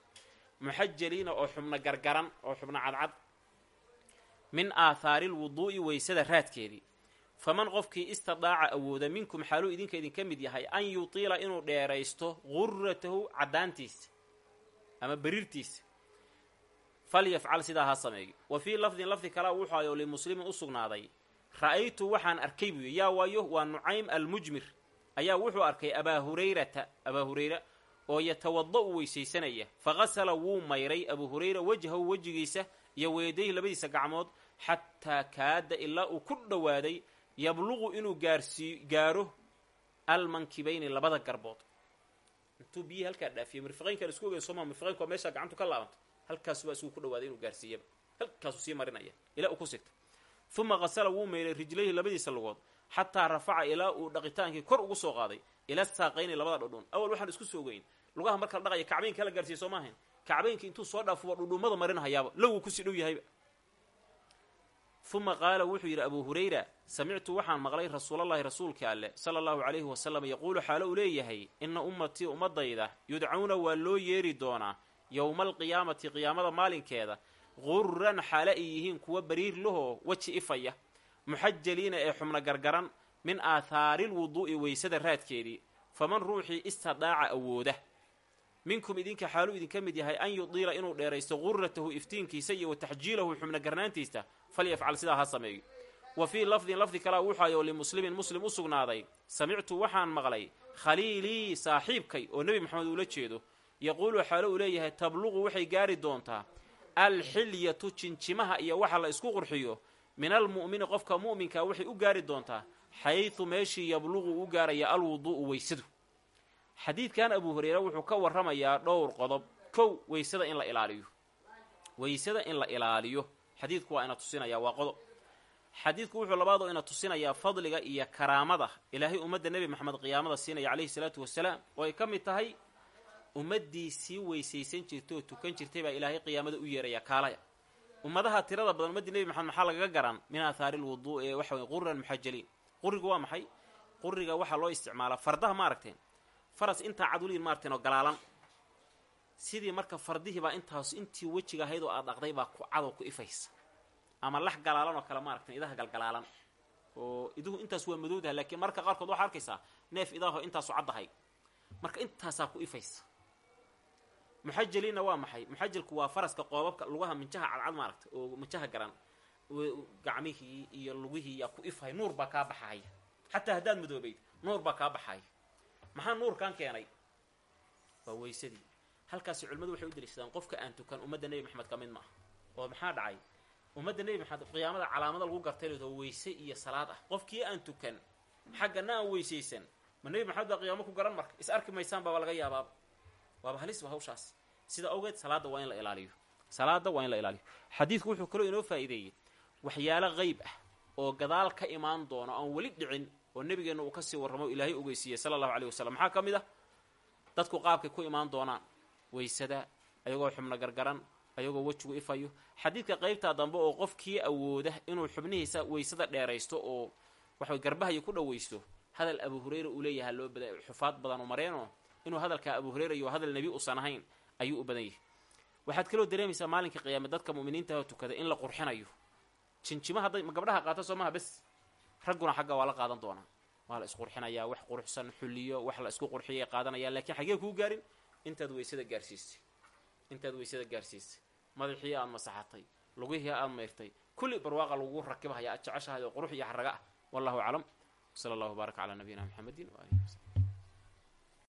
muxajaliina oo xubno gargaran oo xubno cadcad min aathaari lwuduu'i weysada raadkeedii faman qofkii istidaaca awooda minkum xaaluu idinka idinka mid yahay an yutiila inuu dheeraysto guratahu caddaantiisa ama beriirtiisa falyafcal sidaa ha sameeyo. Wa fii lafdin lafdi kalea wuxuu ayoo limuslimin u sugnaaday ra'aytu waxaan arkay buuyi yaa waayo waa nucaym almujmir. Ayaa wuxuu arkay abaa hurayrata abaa hurayra oo yatawada-u weysaysanaya. Faqasala wuu mayray abuu hurayra wajhahu wejigiisa iyo weedayhi labadiisa gacmood xataa kaada ilaa uu ku dhowaaday yabluqu inuu gaarsii gaaro almankibayni labada garbood. Intuu biyihii halkaa dhaafiyo mirfiqaynkaan isku ogeyn sooma mirfiqaynku waa meeshaa gacantu ka laabanto halkaasuba isugu ku dhawaaday inuu gaarsiiyaba. Halkaasuu sii marinaya. Ilaa uu ku sigta uma qasala wuu meylay rijlayhi labadiisa lugood xataa rafaca ilaa uu dhaqitaankii kor ugu soo qaaday ila saaqayni labada dhudhun awal waxaan isku soo ogeyn lugaha marka la dhaqaya kacbaynka la gaarsiiya soo maahayn intuu soo dhaafuba dhudhummada marinhayaaba lowuu ku sii dhow yahayba uma qaala wuxuu yidhi abuu hurayra samictu waxaan maqlay rasuulallahi rasuulka alleh sala allahu calayhi wasalam yaquulu xaalo uu leeyahay ina ummatii ummadayda yudcuuna waa loo yeeri doonaa yowma alqiyaamati qiyaamada maalinkeeda guran xaale ay yihiin kuwa bariir lahoo weji ifaya muxajaliina ee xubno gargaran min aathaari lwuduu'i weysada raadkeedii faman ruuxii istidaaca awooda minkum idinka xaaluu idinka mid yahay an yudiila inuu dheeraysto guratahu iftiinkiisa iyo wa taxjiilahu xubno garnaantiisa falyafcal sidaa ha sameeyo. Wa fii lafdin lafdi kalea wuxaayoo limuslimin muslim u sugnaaday samictu waxaan maqlay khaliilii saaxiibkay oo nebi maxamed uula jeedo yaquulu xaalo uu leeyahay tabluqu waxay gaari doontaa alxilyatu jinjimaha iyo waxa la isku qurxiyo min almu'mini qofka mu'minkaa waxay u gaari doontaa xaydu meeshii yabluqu u gaaraya alwuduu'u weysadu xadiidkan abuu hureyre wuxuu ka warramayaa dhowr qodob. Kow weysada in la ilaaliyo. Weysada in la ilaaliyo. Xadiidku waa ina tusinaya waa qodob. Xadiidku wuxuu labaadoo ina tusinayaa fadliga iyo karaamada. Ilaahay ummadda nebi maxamed qiyaamada siinaya calayhi salaatu wasalaam. Oo ay ka mid tahay ummaddii sii weysaysan jirtay oo tukan jirtay baa ilaahay qiyaamada u yeeraya kaalaya. Ummadaha tirada badan ummaddii nebi maxamed maxaa lagaga garan? Min aathaari lwuduu ee waxa weye quran muxajaliin qurigu waa maxay? Quriga waxaa loo isticmaalaa fardaha ma aragteen faras intaa caduliin maarteen oo galaalan. Sidii marka fardihiibaa intaas intii wejiga ahayd oo aad dhaqday baa ku cadow ku ifaysa. Ama lax galaalan oo kale ma aragteen idaha galgalaalan oo iduhu intaas waa madowdaha laakiin marka qaarkood waxaa arkaysaa neef idaho intaasu caddahay marka intaasaa ku ifaysa. Muxajaliinna waa maxay? Muxajalku waa faraska qoobabka lugaha minjaha cadcad maaragta oo minjaha garan. Gacmihii iyo lugihii yaa ku ifhay nuur baa kaa baxahaya xataa haddaad madoobayd nuur baa kaa baxaya maxaa nuurkan keenay? Waa weysadii. Halkaasi culimmadu waxay u daliishadaan qofka aan tukan ummadda nebi maxamed ka mid ma ah oo maxaa dhacay? Ummadda nebi maxamed qiyaamada calaamada lagu gartay leedo weyse iyo salaad ah. Qofkii aan tukan xaggana aan weysaysan ma nebi maxamed baa qiyaamo ku garan marka? Is arki maysaan baaba laga yaabaaba waaba halisba hawshaas. Sida awgeed salaadda waa in la ilaaliyo. Salaadda waa in la ilaaliyo. Xadiidku wuxuu kaloo inoo faa'iideeyey. Waxyaalo qeyb ah oo gadaal ka imaan doono aan weli dhicin oo nebigeenna uu ka sii warramo ilaahay ogeysiiyey sala allahu caleyh wasalam maxaa ka mid ah? Dadku qaabkay ku imaan doonaan weysada ayagoo xubno gargaran ayagoo wejigu ifayo. Xadiidka qeybtaa dambe oo qofkii awooda inuu xubnihiisa weysada dheeraysto oo waxay garbahayo ku dhawaysto hadal abu hureyra uu leeyaha loo bada xufaad badan u mareenoo inuu hadalkaa abu hureyra iyo hadal nebi usan ahayn ayuu u badan yahay. Waxaad kaloo dareemaysaa maalinka qiyaame dadka mu'miniintaha tukada in la qurxinayo. Jinjima hadday gabdhaha qaata soo maha bes ragguna xagga waa la qaadan doonaa. Waa la isqurxinayaa wax quruxsan xulliyo wax la isku qurxiyay qaadanayaan laakiin xaggee kuu gaarin? Intaad weysada gaarsiisay intaad weysada gaarsiisay madaxii aad masaxatay lugihii aad mayrtay kulli barwaaqa lagugu rakibahaya aad jeceshahay oo qurux iyo xaraga ah. Wallahu aclam. Sala allahu baaraka calaa nabiyina maxamedin waalihi wasalam